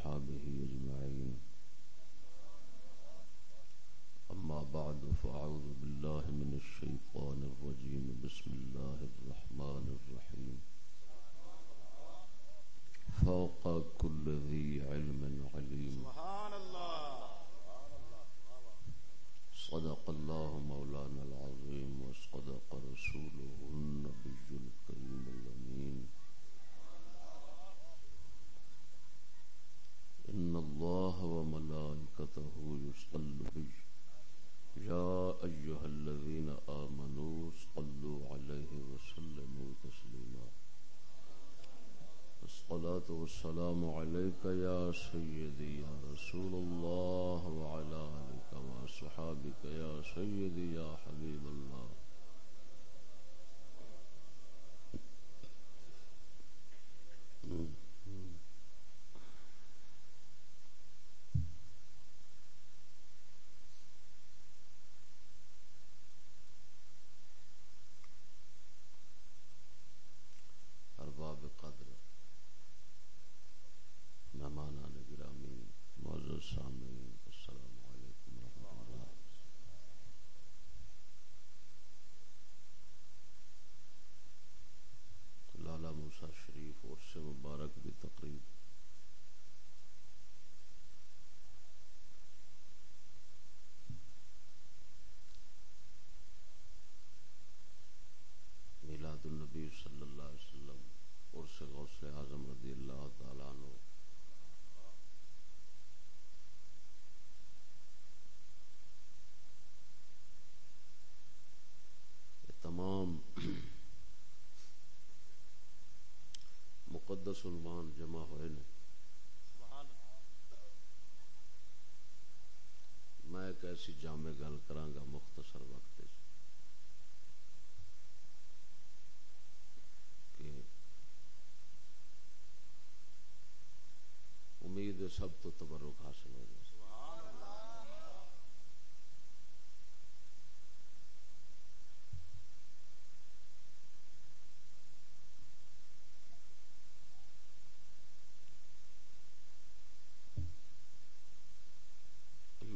وأصحابه أجمعين. أما بعد، فأعوذ بالله من الشيطان الرجيم. بسم الله الرحمن الرحيم. فوق كل ذي علم عليم. سبحان الله صدق الله مولانا العظيم، وصدق رسوله النبي الكريم الأمين. إن الله وملائكته يصلوا بي يا أيها الذين آمنوا صلوا عليه وسلموا تسليما الصلاة والسلام عليك يا سيدي يا رسول الله وعلى آلك وصحابك يا سيدي يا حبيب الله ارباب قدر مہمانان گرامی معزز سامعین السلام علیکم ورحمۃ اللہ لالا موسا شریف اور سے مبارک کی تقریب میلاد النبی صلی اللہ علیہ وسلم اور سے غوث اعظم رضی اللہ تعالیٰ عنہ یہ تمام مسلمان جمع ہوئے نے میں ایک ایسی جامع گل کرانگا مختصر وقت کہ امید سب تو تبرک حاصل ہو جائے سبحان اللہ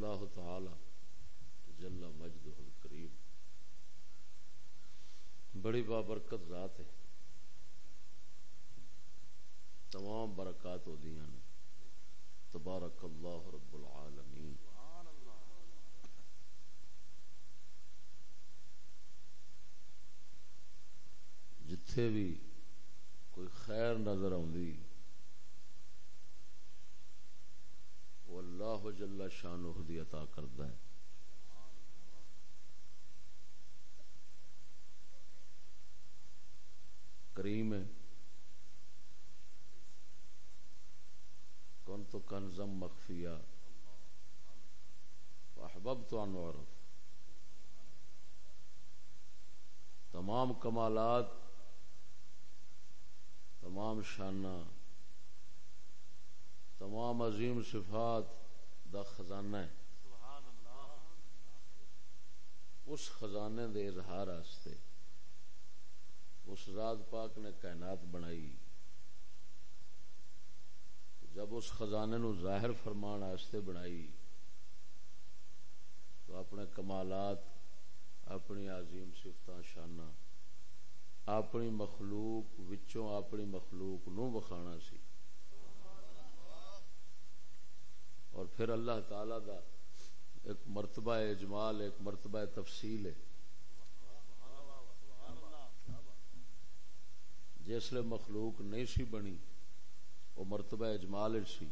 اللہ تعالی جل مجدہ الکریم بڑی بابرکت ذات ہے۔ تمام برکات ہو دیاں نے۔ تبارک اللہ رب العالمین۔ جتھے بھی کوئی خیر نظر آندی وہ اللہ جل شانہ دی عطا کردا ہے۔ کریم ہے۔ کن تو کنزم مخفیہ۔ احبب تو انورف تمام کمالات تمام شانہ تمام عظیم صفات دا خزانہ ہے۔ سبحان اللہ۔ اس خزانے دے اظہار آستے۔ اس ذات پاک نے کائنات بنائی۔ جب اس خزانے نو ظاہر فرمان آستے بنائی، تو اپنے کمالات، اپنی عظیم صفتاں شانہ اپنی مخلوق وچوں اپنی مخلوق نو بخانا سی۔ اور پھر اللہ تعالی دا ایک مرتبہ اجمال، ایک مرتبہ تفصیل ہے۔ جسلے مخلوق نہیں سی بنی، وہ مرتبہ اجمال سی۔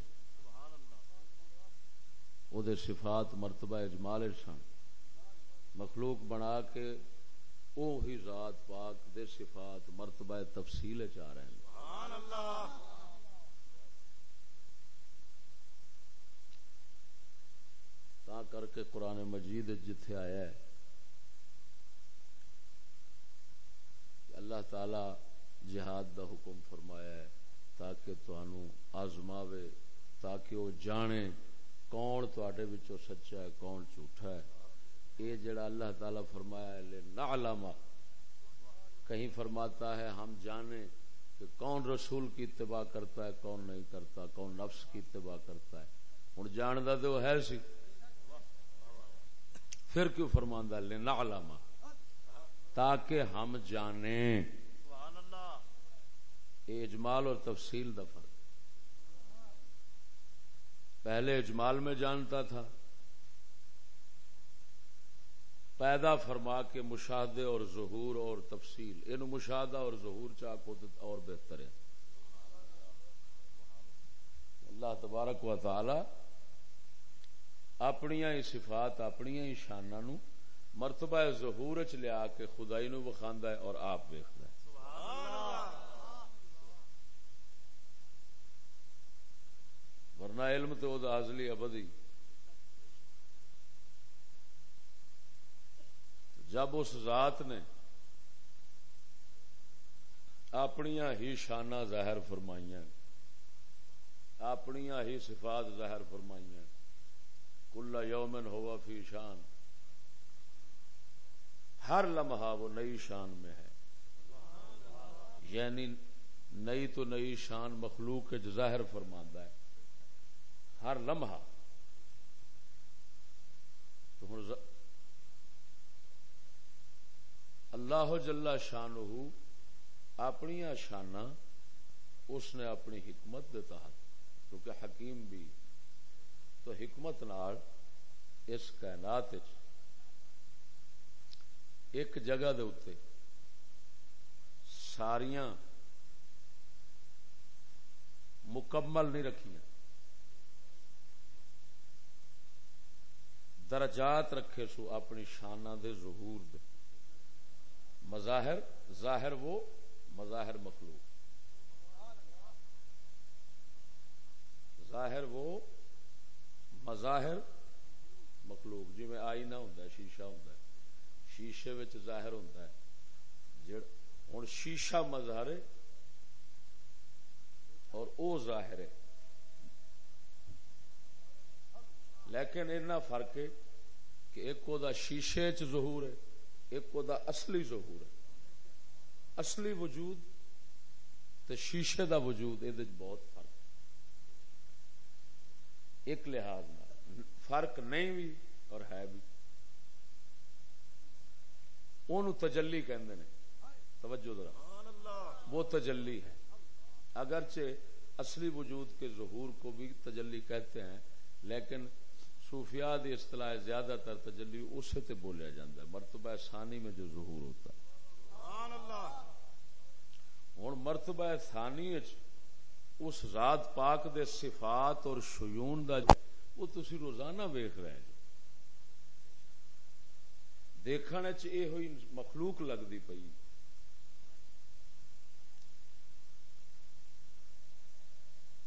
او دے صفات مرتبہ اجمال سن۔ مخلوق بنا کے او ہی ذات پاک دے صفات مرتبہ تفصیل وچ آ رہے ہیں۔ سبحان اللہ تا کر کے قرآن مجید جتھے آیا ہے اللہ تعالی جہاد دا حکم فرمایا ہے تاکہ تانوں آزماوے، تاکہ وہ جانے کون تواڈے وچوں سچا ہے، کون جھوٹا ہے۔ یہ جڑا اللہ تعالی فرمایا ہے نعلم کہیں فرماتا ہے، ہم جانے کہ کون رسول کی اتباع کرتا ہے، کون نہیں کرتا، کون نفس کی اتباع کرتا ہے۔ ہوں جاندا تو ہے سی۔ پھر کیوں فرماندہ لینا علامہ تاکہ ہم جانیں اجمال اور تفصیل دا فرق۔ پہلے اجمال میں جانتا تھا۔ پیدا فرما کے مشاہدے اور ظہور اور تفصیل۔ یہ مشاہدہ اور ظہور چاہو اور بہتر ہے۔ اللہ تبارک و تعالی اپنی ہی صفات اپنی ہی شانہ نو مرتبہ ظہور چ لیا کے خدائی نو بخاندا ہے اور آپ ویکھدا ہے سبحان اللہ ورنہ علم تو وہ ازلی ابدی۔ جب اس ذات نے اپنی ہی شانہ ظاہر فرمائیاں اپنی ہی صفات ظاہر فرمائیاں۔ کلا یومن ہوا فی شان۔ ہر لمحہ وہ نئی شان میں ہے۔ یعنی نئی تو نئی شان مخلوق ظاہر فرماندہ ہے۔ ہر لمحہ تو ہن ز- اللہ جل شان اپنی شانہ اس نے اپنی حکمت دے تحت، کیونکہ حکیم بھی۔ تو حکمت نال اس کائنات ایک جگہ دے اتے ساریاں مکمل نہیں رکھیاں۔ درجات رکھے سو اپنی شانہ دے ظہور دے۔ مظاہر، ظاہر وہ، مظاہر مخلوق۔ ظاہر وہ، مظاہر مخلوق۔ جی میں آئینہ ہوں شیشہ ہوں شیشے وچ ظاہر ہوں ہوں شیشہ مظہر ہے اور او ظاہر ہے۔ لیکن اتنا فرق ہے کہ ایک دا شیشے چ ظہور ہے، ایک دا اصلی ظہور ہے۔ اصلی وجود تے شیشے دا وجود یہ بہت فرق ہے۔ ایک لحاظ نال، فرق نہیں بھی اور ہے بھی اونوں تجلی کہندے نے۔ توجہ ذرا۔ وہ تجلی ہے۔ اگرچہ اصلی وجود کے ظہور کو بھی تجلی کہتے ہیں، لیکن صوفیاء دی اصطلاح زیادہ تر تجلی اسے تے بولیا جاتا ہے۔ مرتبہ ثانی میں جو ظہور ہوتا ہے۔ سبحان اللہ۔ ہوں مرتبہ ثانی اس ذات پاک دے صفات اور شیون دا وہ تسی روزانہ ویخ رہے جی دیکھنے چ یہ ہوئی مخلوق لگتی پئی۔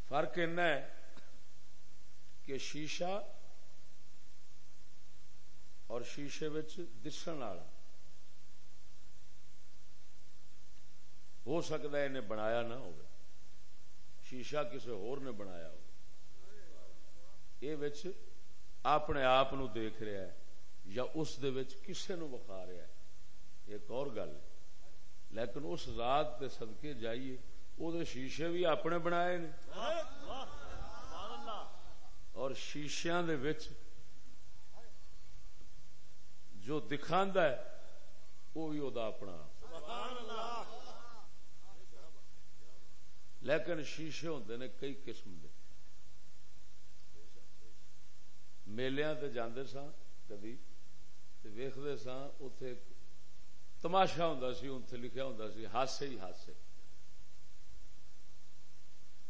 فرق ہے کہ شیشہ اور شیشے وچ دسن والا۔ ہو سکتا ہے انہیں بنایا نہ ہو شیشہ کسی ہور نے بنایا ہو یہ وچ اپنے آپ نو دیکھ رہا ہے یا اس دے وچ کسے نو وکھا رہا ہے۔ ایک اور گل ہے۔ لیکن اس ذات دے صدقے جائیے وہ دے شیشے بھی اپنے بنائے نے۔ اور شیشیاں دے وچ جو دکھاندا ہے، وہ بھی وہ اپنا۔ سبحان اللہ لیکن شیشے ہوندے نے کئی قسم دے۔ میلیاں تے جاندے ساں کدی، تے ویکھدے ساں، اوتھے تماشا ہوندا سی، اوتھے لکھیا ہوندا سی ہاسے ہی ہاسے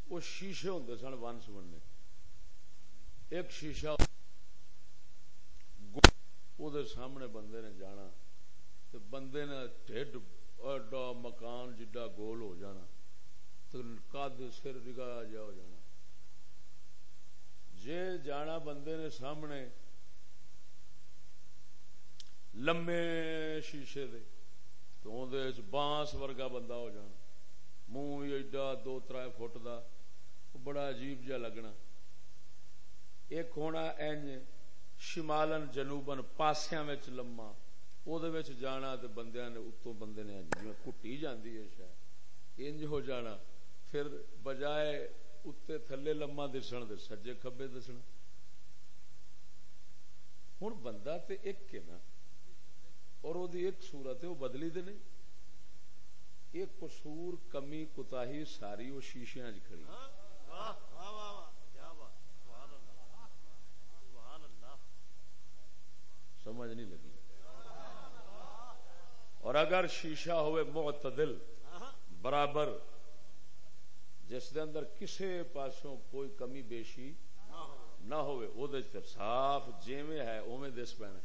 وہ شیشے ہوندے سن ون سمنے ایک شیشہ وہ دے سامنے بندے نے جانا تے بندے نے ڈھڈ ایڈا مکان جڈا گول ہو جانا تو قد سر نگاہ جا ہو جانا۔ جے جانا بندے نے سامنے لمے شیشے دے تو اندر بانس ورگا بندہ ہو جانا۔ منہ بھی ایڈا دو تر فٹ دا، بڑا عجیب جا لگنا۔ ایک ہونا اینج شمالن جنوبن پاسیاں وچ لما۔ او دے وچ جانا تے بندیاں نے اتوں بندے نے جی کٹی جاندی ہے شاید۔ انج ہو جانا۔ پھر بجائے اتنے تھلے لما دسن دے سجے کبے دسنا ہوں بندہ تے ایک کے نا۔ اور وہ ایک صورت ہے وہ بدلی دے نہیں۔ ایک قصور، کمی کتا ساری وہ شیشے کھڑی۔ سمجھ نہیں لگی۔ اور اگر شیشہ ہوئے معتدل، برابر، جس دے اندر کسے پاسوں کوئی کمی بیشی نہ ہوئے او دے صاف جیویں ہے، اوویں دس پینا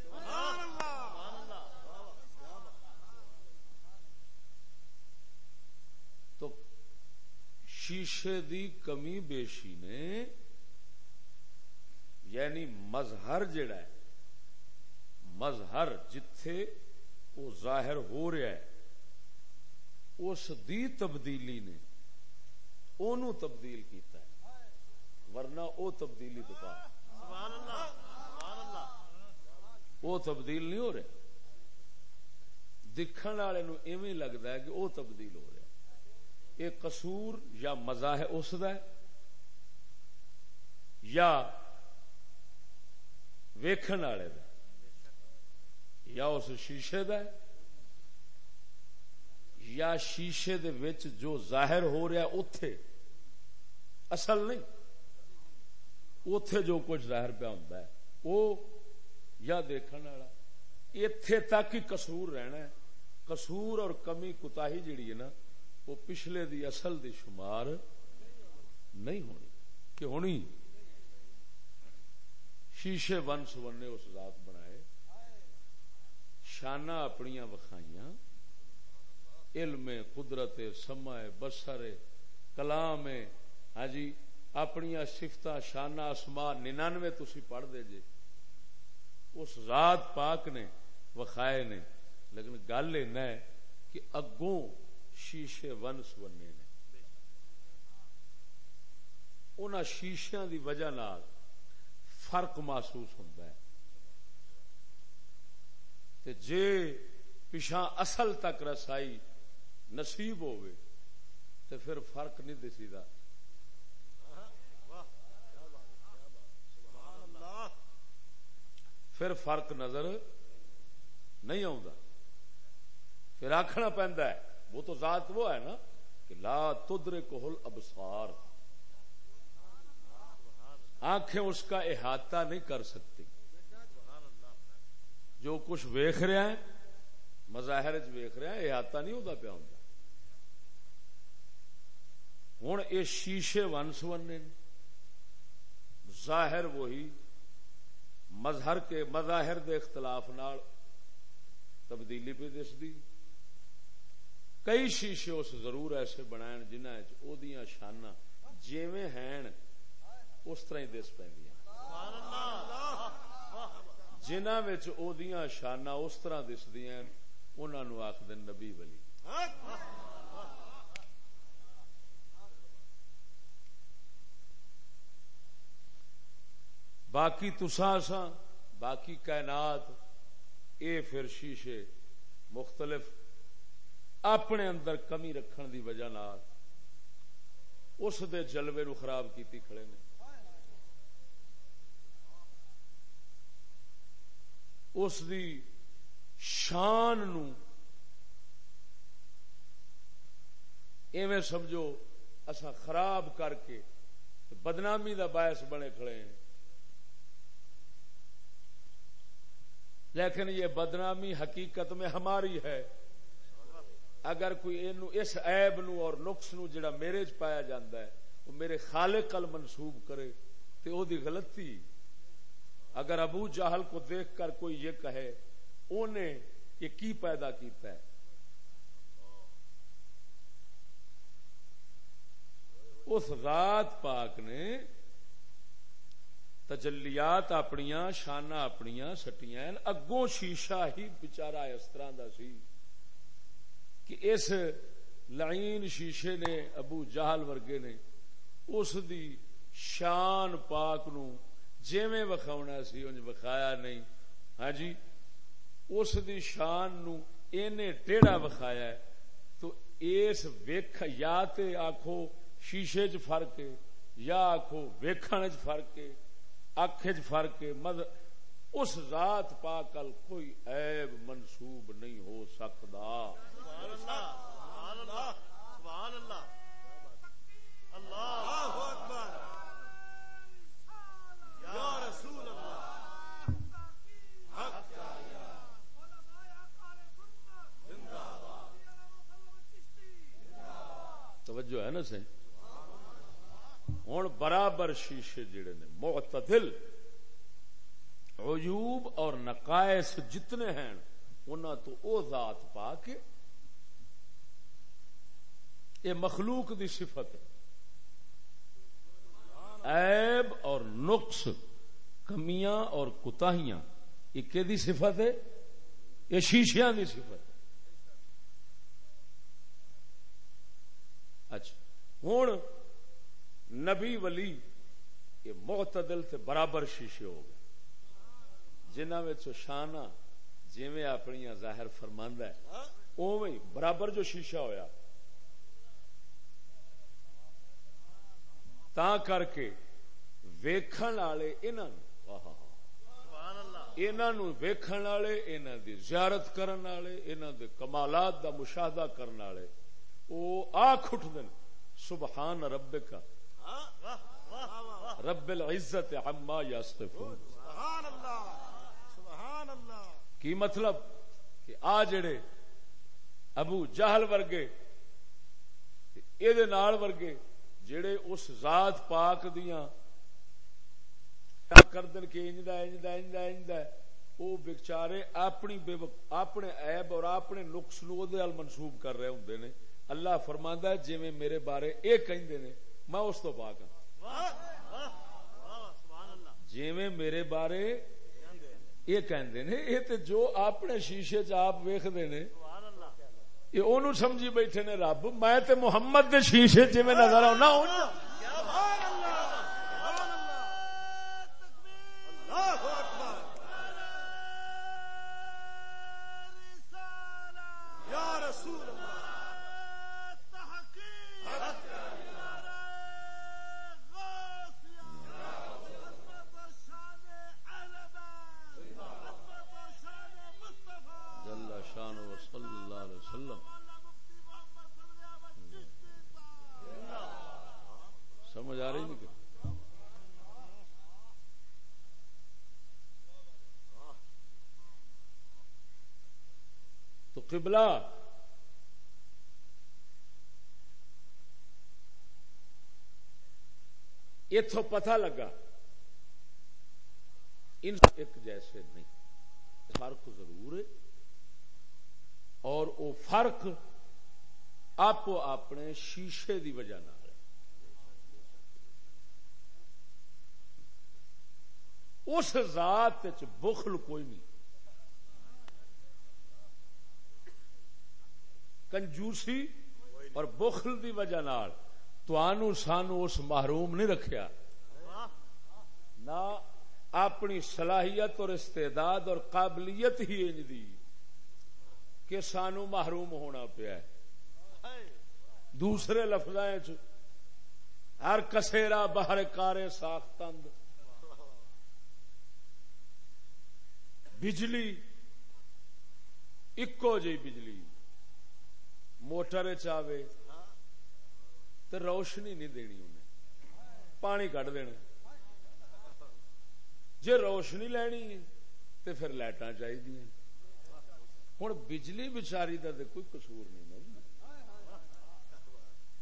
تو شیشے دی کمی بیشی نے یعنی مظہر جڑا ہے مظہر جتھے وہ ظاہر ہو رہا ہے اس دی تبدیلی نے اونوں تبدیل کیتا ہے ورنہ او تبدیلی تو پا وہ تبدیل نہیں ہو رہا دکھن والے نو ایویں لگتا ہے کہ وہ تبدیل ہو رہا ہے یہ قصور یا مزہ ہے اس دا ہے یا ویکھن والے دا یا اس شیشے دا ہے یا شیشے دے وچ جو ظاہر ہو رہا اتے اصل نہیں۔ اتے جو کچھ ظاہر پہ ہوتا ہے۔ وہ یا دیکھنے والا۔ اتے تک ہی قصور رہنا ہے۔ قصور اور کمی کتا جیڑی ہے نا، وہ پچھلے دی اصل دی شمار نہیں ہونی۔ کہ ہونی؟ شیشے ون سونے اس ذات بنائے۔ شانہ اپنی وکھائیاں۔ علم قدرت سما بسر کلام ہاں جی اپنی سفت شانہ اسما ننانوے تھی پڑھ دے جے۔ اس ذات پاک نے وخائے نے۔ لیکن گل اینا ہے کہ اگوں شیشے ون سونے نے۔ ان شیشیاں دی وجہ نال فرق محسوس ہوتا ہے تے جے پچھا اصل تک رسائی نصیب ہوئے تو پھر فرق نہیں دسی دا۔ پھر فرق نظر نہیں آتا پھر آخنا پہنتا ہے، وہ تو ذات وہ ہے نا، کہ لا تدر کوہل ابسار آنکھیں اس کا احاطہ نہیں کر سکتی۔ جو کچھ ویخ رہا ہے مظاہر ویخ رہا ہے احاطہ نہیں ہوتا پیا ہوں ہوں یہ شیشے ون سونے ظاہر وہی مظہر کے مظاہر دے اختلاف نال تبدیلی پہ دستی کئی شیشے اس ضرور ایسے بنائے جنہ شانہ جیویں ہیں اس طرح ہی دس پہ جنہ شانہ اس طرح دسدیا انہوں آخد نبی ولی۔ باقی تساسا باقی کائنات، اے پھر شیشے مختلف اپنے اندر کمی رکھن دی وجہ نال اس دے جلوے نو خراب کیتی کھڑے نے۔ اس دی شان نو۔ ایویں سمجھو اسا خراب کر کے بدنامی دا باعث بنے کھڑے ہیں۔ لیکن یہ بدنامی حقیقت میں ہماری ہے۔ اگر کوئی اس عیب نو اور نقص نو جڑا میرے چ پایا جاندہ ہے، وہ میرے خالق کل منسوب کرے تو او دی غلطی۔ اگر ابو جہل کو دیکھ کر کوئی یہ کہے اونے یہ کی پیدا کیتا ہے؟ اس ذات پاک نے تجلیات اپنیا شانہ اپنیا سٹیاں، اگوں شیشہ ہی بچارا اس طرح دا سی کہ اس لعین شیشے نے ابو جہل ورگے نے اس دی شان پاک نو جیویں وکھاونا سی، انج وکھایا نہیں۔ ہاں جی اس دی شان نو اینے ٹیڑا وکھایا ہے۔ تو اس ویکھ، یا تے آکھو شیشے چ فرق ہے، یا آکھو ویکھن چ فرق ہے، اکھ چ فرق ہے۔ مد، اس ذات پاکل کوئی عیب منسوب نہیں ہو سکتا سبحان اللہ سبحان اللہ سبحان اللہ اللہ اکبر یا رسول اللہ حق توجہ ہے نا سی ہوں برابر شیشے جڑے نے، معتدل، عیوب اور نقائص جتنے ہیں، انہاں تو او ذات پا کے یہ مخلوق دی صفت ہے۔ عیب اور نقص، کمیاں اور کتاہیاں یہ کہ صفت ہے؟ یہ شیشیاں دی صفت ہے اچھا ہوں نبی ولی یہ معتدل تے برابر شیشے ہو گئے۔ جنہ میں شانہ جیویں اپنی ظاہر فرماندہ ہے، اوویں برابر جو شیشہ ہویا۔ تا کر کے ویکھن والے انہاں آہا انہاں نوں ویکھن والے، انہاں دی زیارت کرن والے، انہاں دے کمالات دا مشاہدہ کرن والے، او آکھ اٹھدن، سبحان ربک رب العزت عما یصفون. سبحان اللہ سبحان اللہ کی مطلب؟ کہ آ جڑے ابو جہل ورگے نال ورگے جڑے اس ذات پاک دیاں کر دن کہ انج دا انج دا انج دا انج دا۔ او بیچارے اپنی بے وق- اپنے عیب اور اپنے نقص نو دے منسوب کر رہے ہوندے نے۔ اللہ فرماندا ہے، جویں میرے بارے اے کہندے نے میں اس تو پاک ہوں۔ جی واہ میرے بارے یہ کہندے نے، یہ تے جو اپنے شیشے چ آپ ویکھدے نے، یہ اونوں سمجھی بیٹھے نے رب، میں تے محمد دے شیشے جویں میں نظر آਉਣਾ اونج سبحان اللہ سبحان اللہ تکبیر اللہ اکبر یا رسول اللہ جل شان و صلی اللہ علیہ وسلم سمجھ آ رہی نہیں کہ تو قبلہ۔ اتو پتہ لگا۔ ان ایک جیسے نہیں۔ فرق ضرور ہے۔ اور وہ فرق آپ اپنے شیشے دی وجہ نال۔ ہے اس ذات بخل کوئی نہیں۔ کنجوسی اور بخل دی وجہ نال توانو سانو اس محروم نہیں رکھیا۔ نہ اپنی صلاحیت اور استعداد اور قابلیت ہی انج دی کہ سانو محروم ہونا پیا ہے۔ دوسرے لفظ ہر کسیرا باہر کارے ساختند بجلی، اکو جی بجلی۔ موٹر چاہے تو روشنی نہیں دینی انہیں۔ پانی کٹ دینا۔ جے روشنی لینی تو پھر لائٹاں چاہیے ہوں بجلی بچاری کا تو کوئی قصور نہیں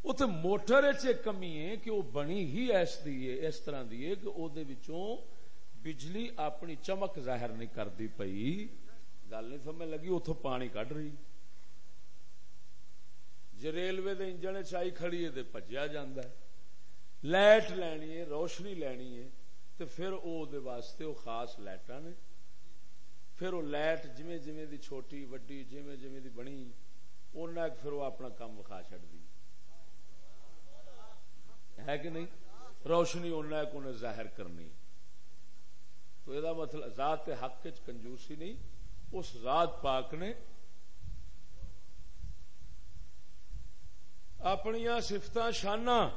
وہ تو موٹر چ کمی ہے کہ وہ بنی ہی ایس دی اس طرح دی ہے کہ وہ بجلی اپنی چمک ظاہر نہیں کرتی پئی۔ گل نہیں سمجھ لگی اتو پانی کڈ رہی۔ جی ریلوے دے انجن چائی کھڑی ہے تو پجیا جاندہ ہے۔ لائٹ لینی ہے، روشنی لینی ہے تو پھر او دے واسطے وہ خاص لائٹاں نے۔ پھر وہ لائٹ جویں جویں دی چھوٹی، وڈی، جویں جویں دی بنی اُنہ پھر وہ اپنا کام وکھا چھڑ دی ہے کہ نہیں؟ روشنی اُنہ کو انہیں ظاہر کرنی۔ تو یہ مطلب ذات حق چ کنجوسی نہیں، اس ذات پاک نے اپنی سفت شانہ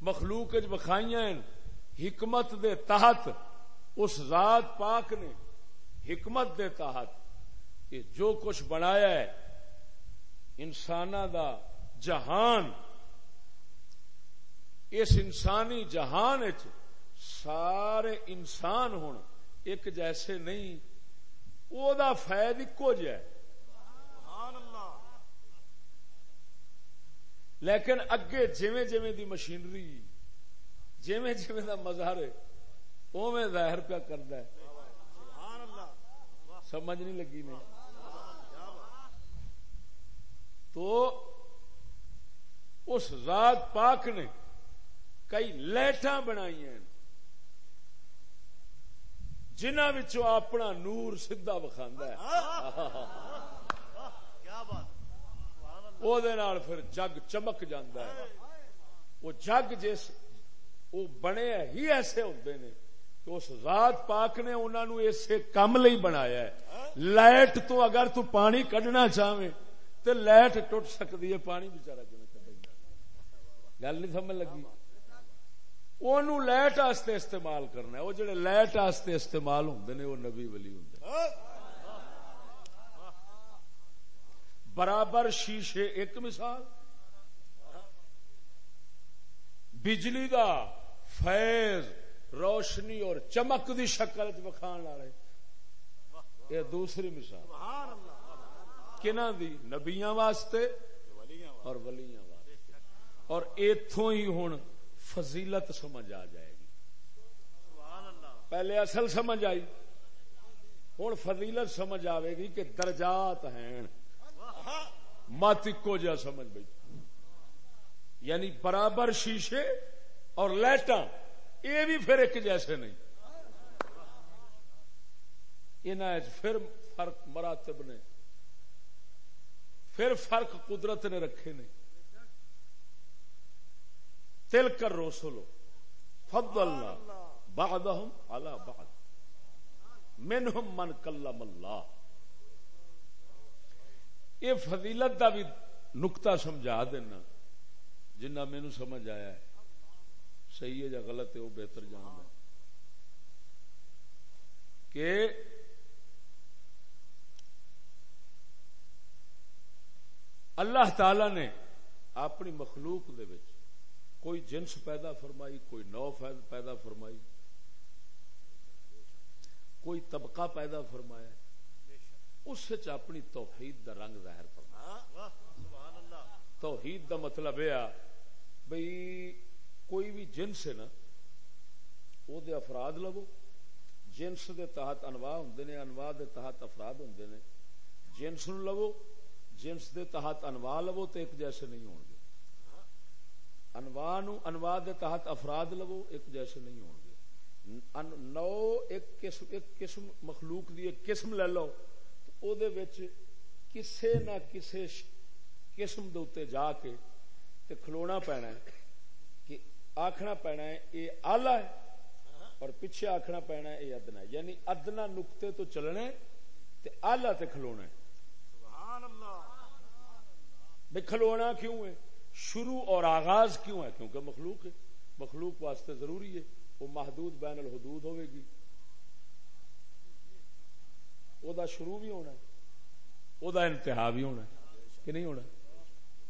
مخلوق بخائیاں حکمت دے تحت اس ذات پاک نے حکمت دے تحت یہ جو کچھ بنایا ہے انسان دا جہان، اس انسانی جہان سارے انسان ہوں ایک جیسے نہیں وہ فائد ایکو جہ لیکن اگے جویں جویں دی مشینری جویں جویں دا مظہر اوویں ظاہر پیا کردا ہے۔ سمجھ نہیں لگی نہیں۔ تو اس ذات پاک نے کئی لائٹاں بنائی ہیں۔ جنہوں اپنا نور سیدھا وکھاندا ہے۔ کیا بات۔ سیدا وکھا پھر جگ چمک جاندہ ہے وہ جگ جس وہ بنے ہی ایسے ہوتے نے کہ اس ذات پاک نے انہوں نے اسے کم لئی بنایا ہے لائٹ تو اگر تو پانی کڈنا چاہے تو لائٹ ٹوٹ سکتی ہے پانی بچارا کیوں گل نہیں سمجھ لگی وہ لائٹ آستے استعمال کرنا ہے وہ جڑے لائٹ آستے استعمال ہوں نے وہ نبی ولی ہوں برابر شیشے، ایک مثال۔ بجلی دا فیض روشنی اور چمک دی شکل چکھان والے۔ یہ دوسری مثال۔ کنا دی؟ نبیاں واسطے اور ولیاں واسطے۔ اور ایتھوں ہی ہوں فضیلت سمجھ آ جائے گی۔ پہلے اصل سمجھ آئی۔ ہوں فضیلت سمجھ آئے گی کہ درجات ہیں۔ مت جا سمجھ بھائی۔ یعنی برابر شیشے اور لائٹاں، یہ بھی پھر ایک جیسے نہیں۔ پھر فرق مراتب نے۔ پھر فرق قدرت نے رکھے نے۔ تل کر روسلو فد اللہ بہاد بعد منہم من کلم اللہ۔ یہ فضیلت دا بھی نکتا سمجھا دینا۔ جنہ مینو سمجھ آیا ہے۔ صحیح ہے یا غلط ہے، وہ بہتر جان ہے کہ اللہ تعالی نے اپنی مخلوق دے وچ کوئی جنس پیدا فرمائی، کوئی نو پیدا فرمائی، کوئی طبقہ پیدا فرمایا۔ اس اپنی توحید دا رنگ ظاہر فرمایا۔ توحید دا مطلب یہ بھئی کوئی بھی جنس ہے نا وہ دے افراد لو جنس دے تحت انواع ہوں نے انواع دے تحت افراد ہوں نے۔ جنس نو لو جنس دے تحت انواع لو تو ایک جیسے نہیں ہوں گے۔ انواع نو انواع دے تحت افراد لو ایک جیسے نہیں ہوں گے۔ نو ایک قسم ایک قسم مخلوق دی ایک قسم لے لو۔ او دے وچ کسے نہ کسے قسم دے اوتے جا کے تے کھلونا پینا ہے کہ آکھنا پینا ہے اے اعلی ہے اور پیچھے آکھنا پینا ہے اے ادنا ہے یعنی ادنا نقطے تو چلنے تے اعلی تے کھلونا ہے سبحان اللہ بے کھلونا کیوں ہے شروع اور آغاز کیوں ہے کیونکہ مخلوق ہے مخلوق واسطے ضروری ہے وہ محدود بین الحدود ہوئے گی او دا شروع بھی ہونا ہے۔ او دا انتہا بھی ہونا ہے کہ نہیں ہونا؟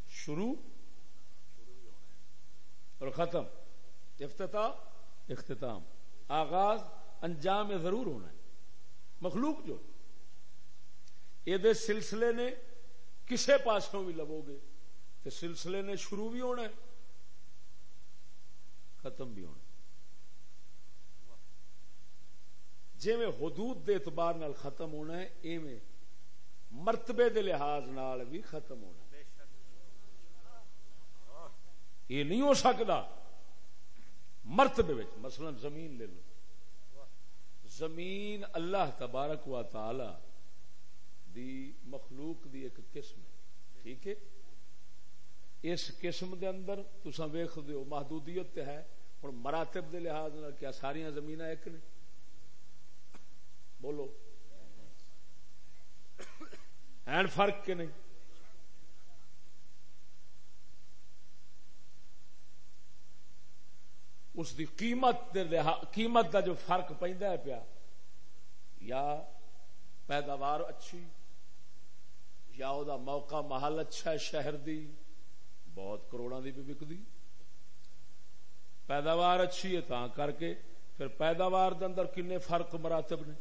شروع اور ختم۔ افتتاح، اختتام۔ آغاز انجام ضرور ہونا ہے۔ مخلوق جو یہ سلسلے نے کسے پاسوں بھی لبو گے تو سلسلے نے شروع بھی ہونا ہے، ختم بھی ہونا جی میں حدود دے اعتبار نال ختم ہونا ہے، ایویں مرتبے دے لحاظ نال بھی ختم ہونا یہ نہیں ہو سکتا۔ مرتبے مثلا زمین لے لو۔ زمین اللہ تبارک و تعالی دی مخلوق دی ایک قسم ہے۔ ٹھیک ہے؟ اس قسم دے اندر تسا ویخ دیو محدودیت تے ہے۔ ہوں مراتب دے لحاظ کیا ساریا زمین ایک نے؟ بولو۔ این فرق کے نہیں؟ اس دی قیمت دے قیمت دا جو فرق پہ ہے پیا، یا پیداوار اچھی، یا او دا موقع محل اچھا ہے شہر دی، بہت کروڑا دی بھی وکدی پیداوار اچھی ہے تاں کر کے، پھر پیداوار دے اندر کنے فرق مراتب نے؟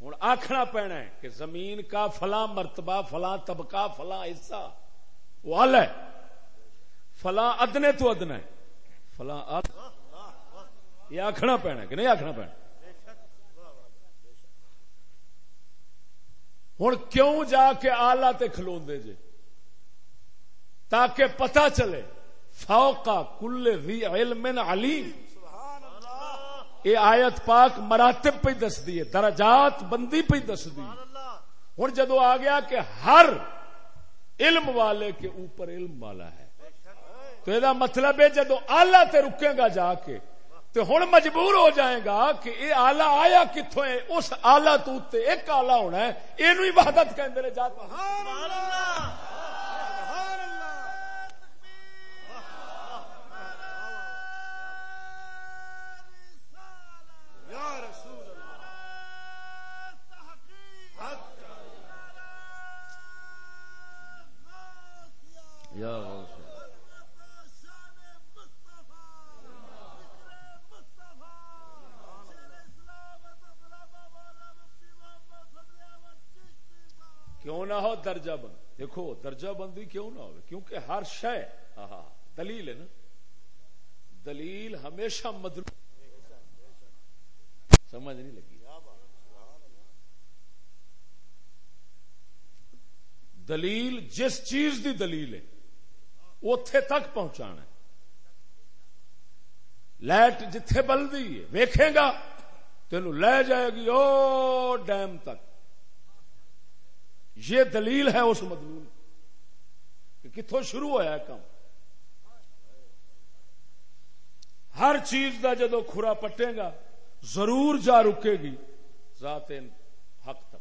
ہوں آخنا پینا ہے کہ زمین کا فلاں مرتبہ، فلاں طبقہ، فلاں حصہ، وہ حل ہے۔ فلاں ادنے تو ادنا ہے۔ فلاں یہ آخنا پینا کہ نہیں آخنا پینا؟ ہوں کیوں جا کے آلہ تے کھلوندے جے؟ تاکہ پتہ چلے، فوقا کل علم علیم۔ یہ آیت پاک مراتب پہ دس دی ہے، درجات بندی پہ دس دی ہوں جدو آ گیا کہ ہر علم والے کے اوپر علم والا ہے، تو یہ مطلب ہے جدو آلہ تے رکے گا جا کے، تو ہوں مجبور ہو جائے گا کہ یہ آلہ آیا کتوں ہے، اس آلہ تو ایک آلہ ہونا ہے یہ وحدت کہندے نے جاتا سبحان اللہ سبحان اللہ یا رسول اللہ حق یا کیوں نہ ہو درجہ بند۔ دیکھو، درجہ بندی کیوں نہ ہو کیونکہ ہر شے دلیل ہے نا؟ دلیل ہمیشہ مدلو سمجھ نہیں لگی۔ دلیل، جس چیز دی دلیل ہے اتے تک پہنچانا ہے۔ لائٹ جتھے بلدی ہے، ویکھے گا، تینو لے جائے گی، او ڈیم تک۔ یہ دلیل ہے اس مدلول کہ کتوں شروع ہوا ہے کام؟ ہر چیز دا جدو کھرا پٹے گا، ضرور جا رکے گی ذات حق تک۔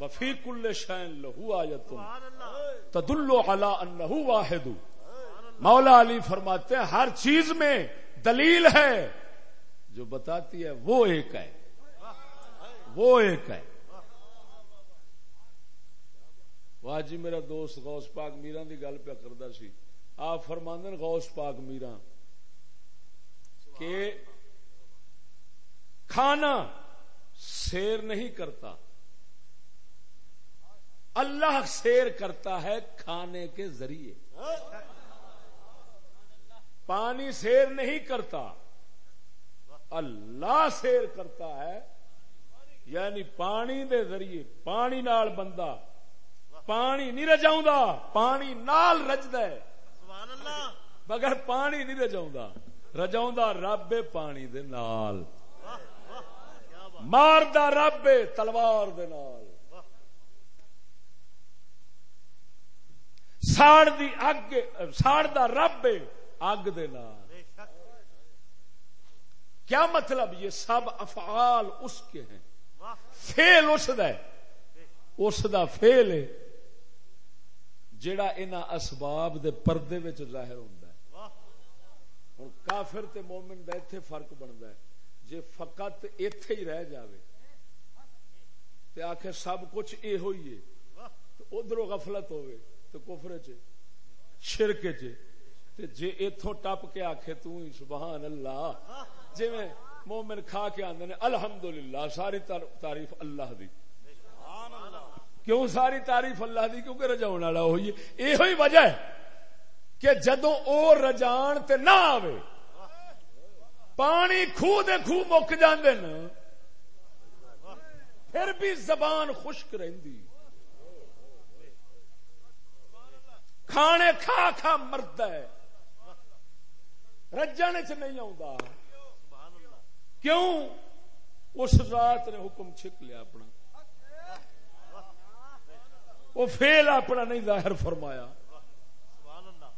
وفی کل شین لہو آیت۔ سبحان اللہ تدل واحد۔ مولا علی فرماتے ہیں، ہر چیز میں دلیل ہے، جو بتاتی ہے وہ ایک ہے۔ وہ ایک ہے۔ واہ جی میرا دوست غوث پاک میران دی گل پہ کردا سی۔ آپ فرماندن غوث پاک میران کہ کھانا سیر نہیں کرتا۔ اللہ سیر کرتا ہے کھانے کے ذریعے۔ پانی سیر نہیں کرتا۔ اللہ سیر کرتا ہے یعنی پانی دے ذریعے پانی نال بندہ پانی نہیں رجاؤں پانی نال رجد ہے۔ مگر پانی نہیں رجاؤں رجاؤں رب پانی دے نال۔ واہ واہ کیا بات مار دا رب تلوار دے نال۔ ساڑ دی اگ ساڑ دا رب اگ دے نال۔ کیا مطلب یہ سب افعال اس کے ہیں؟ فیل اس دا ہے۔ اس دا فیل ہے۔ جڑا انہاں اسباب دے پردے وچ ظاہر ہوندا ہے۔ ہن کافر تے مومن دا ایتھے فرق بندا ہے۔ جے فقط ایتھے ہی رہ جاوے تے آکھے سب کچھ اے ہوئی ہے واہ تو ادھروں غفلت ہوئے تو کفر چ شرک چ تے جے ایتھوں ٹپ کے آکھے تو ہی سبحان اللہ جی میں مومن کھا کے آندے نے، الحمدللہ، ساری تعریف اللہ دی۔ کیوں ساری تعریف اللہ دی؟ کیونکہ رجاؤن والا ہوئی یہ ہوئی وجہ ہے کہ جدو او رجان تے نہ آوے، پانی خوہ دے خوہ مک جاندے نا، پھر بھی زبان خشک رہندی۔ کھانے کھا کھا مرد ہے۔ رجن چ نہیں آਉਂਦਾ کیوں اس ذات نے حکم چھک لیا اپنا؟ وہ فیل اپنا نہیں ظاہر فرمایا۔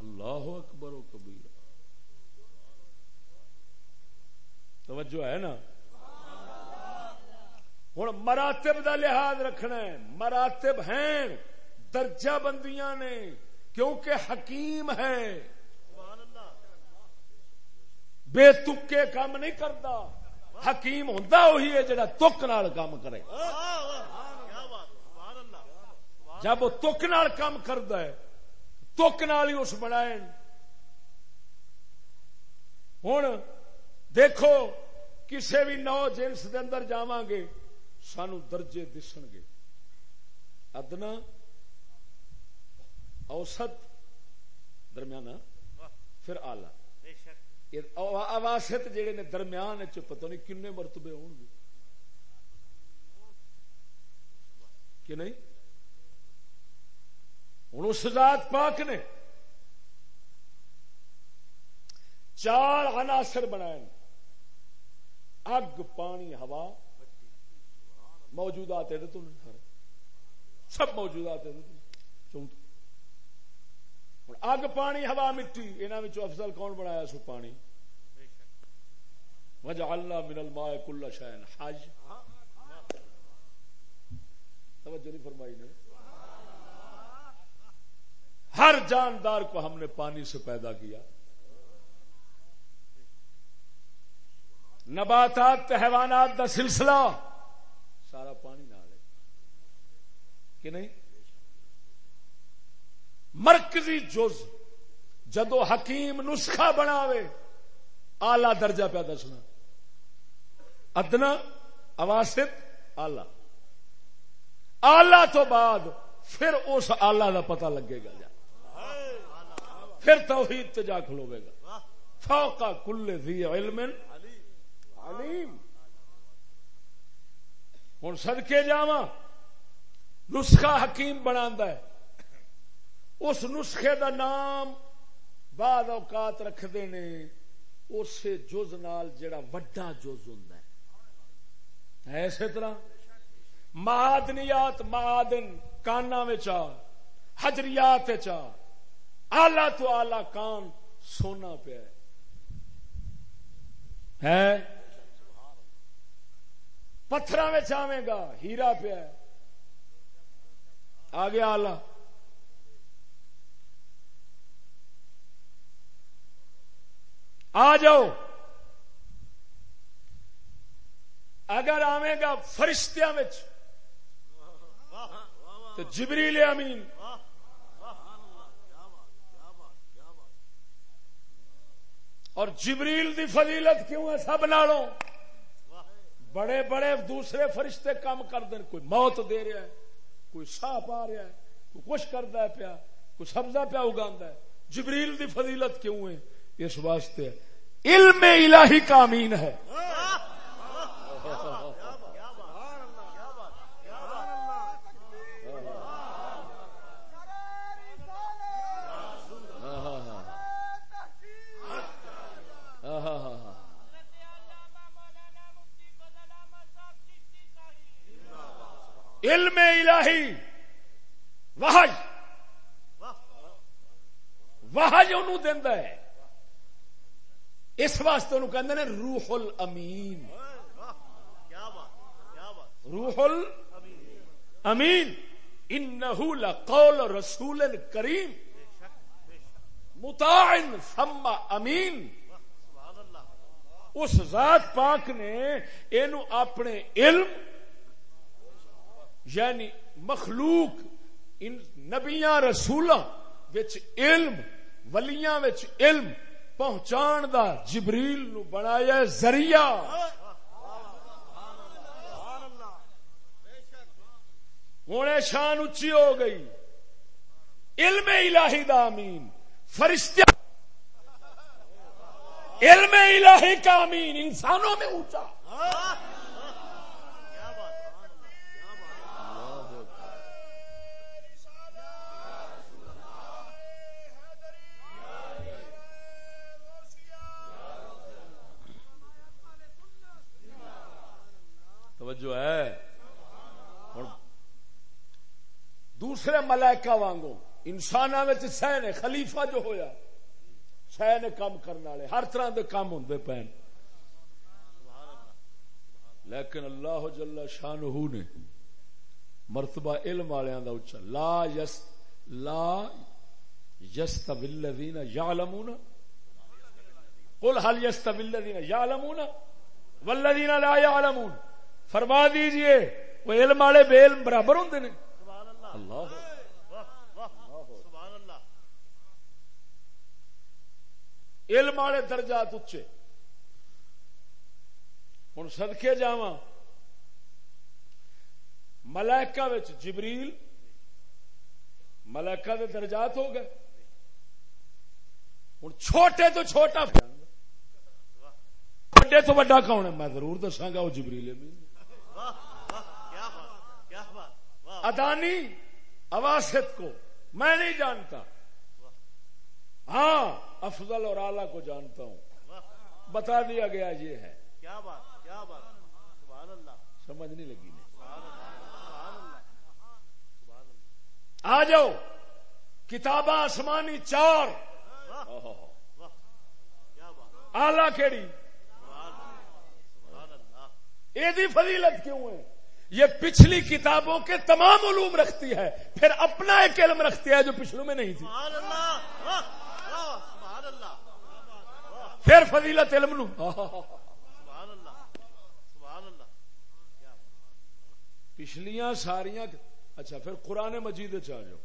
اللہ اکبر و کبیر۔ توجہ ہے نا؟ ہوں مراتب دا لحاظ رکھنا ہے۔ مراتب ہیں، درجہ بندیاں نے، کیونکہ حکیم ہے بے تکے کام نہیں کرتا۔ حکیم ہوندا وہی ہے جڑا تک نال کام کرے۔ جب وہ تک نال کام کرتا ہے تک نال ہی اس بنائے۔ ہوں دیکھو کسی بھی نو جنس دے اندر جاواں گے سانو درجے دسن گے۔ ادنا اوسط درمیانہ واہ۔ پھر آلہ اواسط جڑے نے درمیان چ پتہ نہیں کنے مرتبے ہون گے۔ کہ نہیں؟ ہوں اس ذات پاک نے چار عناصر بنائے اگ، پانی، ہوا موجودات یہ تو سب موجودات یہ چونت ہوں اگ پانی، ہوا مٹی انہوں افضل کون بنایا سو پانی؟ بے شک وجعلنا من الماء كل شيء حج توجہ نہیں فرمائی نے؟ ہر جاندار کو ہم نے پانی سے پیدا کیا۔ نباتات، حیوانات دا سلسلہ، سارا پانی نال ہے۔ کہ نہیں؟ مرکزی جز جدو حکیم نسخہ بناوے آلہ درجہ پہ دسنا۔ ادنا، اواسط آلہ آلہ تو بعد پھر اس آلہ کا پتہ لگے گا۔ جا پھر توحید تے جا کھلوے گا۔ فوقا کل ذی علم علیم۔ ہوں سدکے جاوا نسخہ حکیم بنا ہے۔ اس نسخے دا نام بعد اوقات رکھتے نے، اس جز نال جڑا وڈا جز ہوں ہے۔ اسی طرح معدنیات معدن کانا آ، حجریات چا آلہ تو آلہ کان سونا پیا ہے۔ پتھر آئے گا، ہیرا پیا آ گیا آلہ آ جاؤ۔ اگر آئے گا فرشتیاں وچ، تو جبریل امین اور جبریل دی فضیلت کیوں ہے سب نالوں؟ بڑے بڑے دوسرے فرشتے کام کر دیں کوئی موت دے رہا ہے، کوئی ساپ آ رہا ہے، کوئی کچھ کرتا ہے پیا، کوئی سبزہ پیا اگا ہے۔ جبریل دی فضیلت کیوں ہے؟ اس واسطے علم الہی کا امین ہے۔ علم الہی وحج وحج انہوں دینا ہے۔ اس واسطے انہوں کہندے نے روح الامین روح الامین انہو لقول رسول کریم۔ بے ثم امین۔ اس ذات پاک نے اینو اپنے علم یعنی مخلوق، ان نبیاں رسولاں وچ علم، ولیاں وچ علم پہنچان دا جبریل نو بنایا ذریعہ۔ ہوں شان اچھی ہو گئی۔ علم الہی دا امین۔ فرشتہ علم الہی کا امین۔ انسانوں میں اونچا کیا بات سبحان اللہ کیا بات توجہ ہے۔ دوسرے ملائکہ وانگو انسان سہ نے خلیفہ جو ہویا سہ نے کام کرنے والے، ہر طرح دے کام ہوں پے لیکن اللہ جل شان نے مرتبہ علم والوں کا اچا لا یس، لا یستوی الذین یعلمون۔ قل هل یستوی الذین یعلمون والذین لا یعلمون۔ فرما دیجیے وہ علم والے بے علم برابر ہوندے نے۔ سبحان اللہ۔ اللہ۔ واہ واہ سبحان اللہ۔ علم والے درجات اچے ہوں سدکے جاواں۔ ملائکہ وچ جبریل ملائکہ دے درجات ہو گئے۔ ہوں چھوٹے تو چھوٹا۔ بڑے تو بڑا کون ہے؟ میں ضرور دساگا وہ جبریل امین۔ ادانی اواسط کو میں نہیں جانتا ہاں افضل اور اعلی کو جانتا ہوں بتا دیا گیا یہ ہے کیا بات کیا بات سبحان اللہ سمجھ نہیں لگی آ جاؤ کتاباں آسمانی چار آلہ کیڑی سبحان اللہ سبحان اللہ یہ فضیلت کیوں ہے؟ یہ پچھلی کتابوں کے تمام علوم رکھتی ہے، پھر اپنا ایک علم رکھتی ہے جو پچھلوں میں نہیں تھی۔ پھر فضیلت علم نو۔ پچھلیاں ساریاں اچھا پھر قرآن مجید چ آ جاؤ۔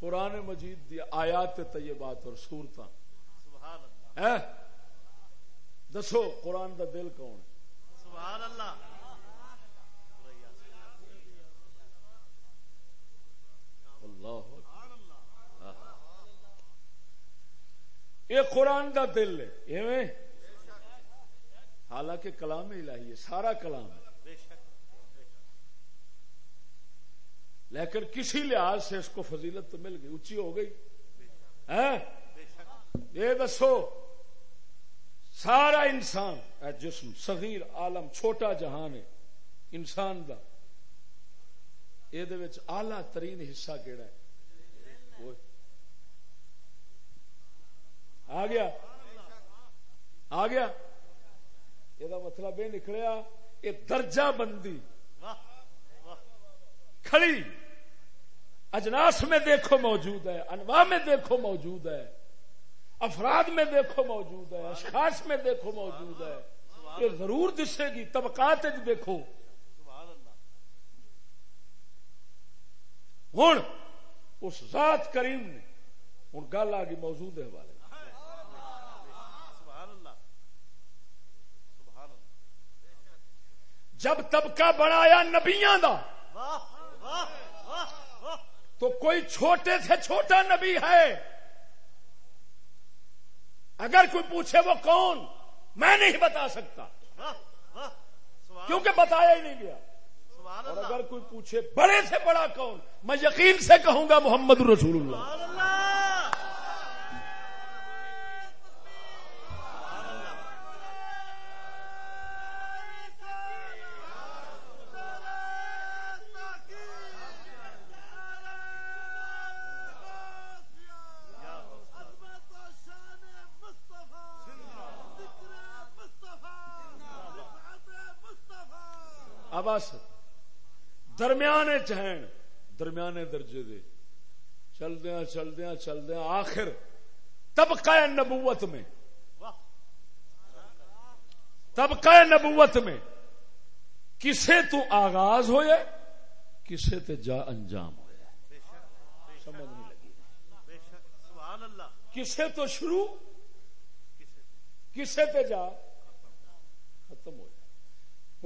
قرآن مجید دی آیات طیبات اور سورت سبحان اللہ دسو قرآن دا دل کون سبحان اللہ۔ اللہ یہ قرآن دا دل ہے ایویں؟ حالانکہ کلام الہی ہے سارا کلام ہے۔ لیکن کسی لحاظ سے اس کو فضیلت تو مل گئی اونچی ہو گئی۔ شک یہ دسو۔ سارا انسان، اے جسم، صغیر، عالم، چھوٹا جہان ہے، انسان دا۔ یہ آلہ ترین حصہ کیڑا ہے؟ آ گیا۔ آ گیا۔ یہ مطلب یہ نکلیا یہ درجہ بندی۔ کھڑی۔ اجناس میں دیکھو موجود ہے، انواع میں دیکھو موجود ہے۔ افراد میں دیکھو موجود ہے، اشخاص میں دیکھو موجود ہے، یہ ضرور دسے گی، طبقات دیکھو۔ ہوں اس ذات کریم نے ہوں گل آ گئی موجود ہے حوالے۔ جب طبقہ بنایا نبیاں دا واہ واہ واہ واہ تو کوئی چھوٹے سے چھوٹا نبی ہے۔ اگر کوئی پوچھے وہ کون میں نہیں بتا سکتا۔ کیونکہ بتایا ہی نہیں گیا۔ اور اگر کوئی پوچھے بڑے سے بڑا کون میں یقین سے کہوں گا محمد رسول اللہ۔ بس۔ درمیانے چہن، درمیانے درجے دے۔ چلدیا چلدیا چلدیا آخر طبقہ نبوت میں۔ طبقہ نبوت میں۔ کسے تو آغاز ہوئے، کسے تے جا انجام ہویا سمجھ نہیں لگی۔ سبحان اللہ کسے تو شروع، کسے تے جا ختم ہویا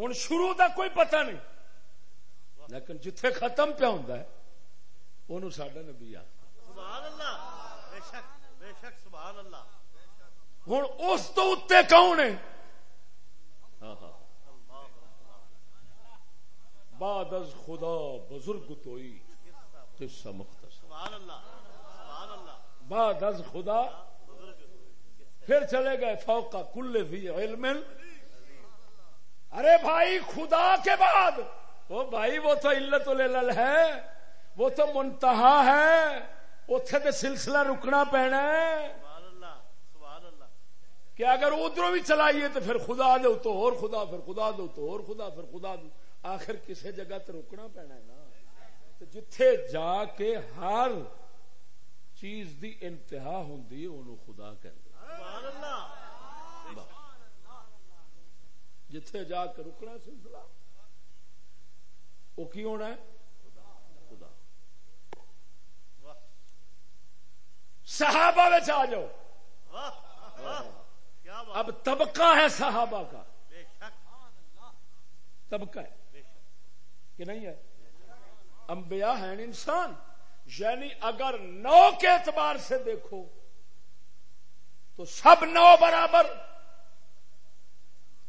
ہوں شروع دا کوئی پتہ نہیں۔ لیکن جتھے ختم پیا ہوں انہوں ساڈا نبی آ۔ سبحان اللہ بے شک بے شک سبحان اللہ ہوں اس تو اتنے کون ہے؟ بعد از خدا بزرگ توئی قصہ مختصر۔ سبحان اللہ سبحان اللہ بعد از خدا پھر چلے گئے فوقا کل بھی علم۔ ارے بھائی خدا کے بعد۔ وہ بھائی وہ تو علت العلل ہے۔ وہ تو منتہا ہے۔ اتے تو سلسلہ رکنا پینا ہے۔ سبحان اللہ سبحان اللہ۔ کہ اگر ادھر بھی چلائیے تو پھر خدا دو تو اور خدا پھر خدا دو تو اور خدا پھر خدا دو آخر کسی جگہ تو رکنا پینا ہے نا۔ جتھے جا کے ہر چیز دی انتہا ہوندی انہوں خدا سبحان اللہ جتھے جا کے رکنا سلسلہ۔ وہ کی ہونا ہے؟ خدا۔ صحابہ میں آ جاؤ۔ اب طبقہ ہے صحابہ کا۔ طبقہ ہے۔ کہ نہیں ہے؟ انبیاء ہیں انسان۔ یعنی اگر نو کے اعتبار سے دیکھو تو سب نو برابر۔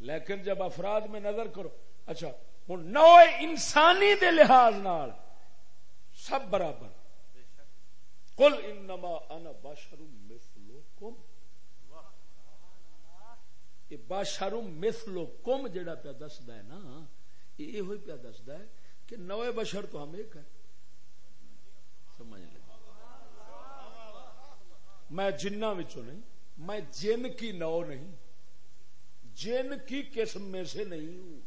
لیکن جب افراد میں نظر کرو اچھا ہوں نو انسانی دے لحاظ نال سب برابر۔ بے شک قل انما انا بشر مثلکم۔ واہ یہ بشر مثلکم جڑا پیا دسدا ہے نا، یہ ہوئی پیا دسدا ہے کہ نوے بشر تو ہم ایک ہے سمجھ لے میں جنہ وچوں نہیں، میں جن کی نو نہیں۔ جن کی قسم میں سے نہیں ہوں۔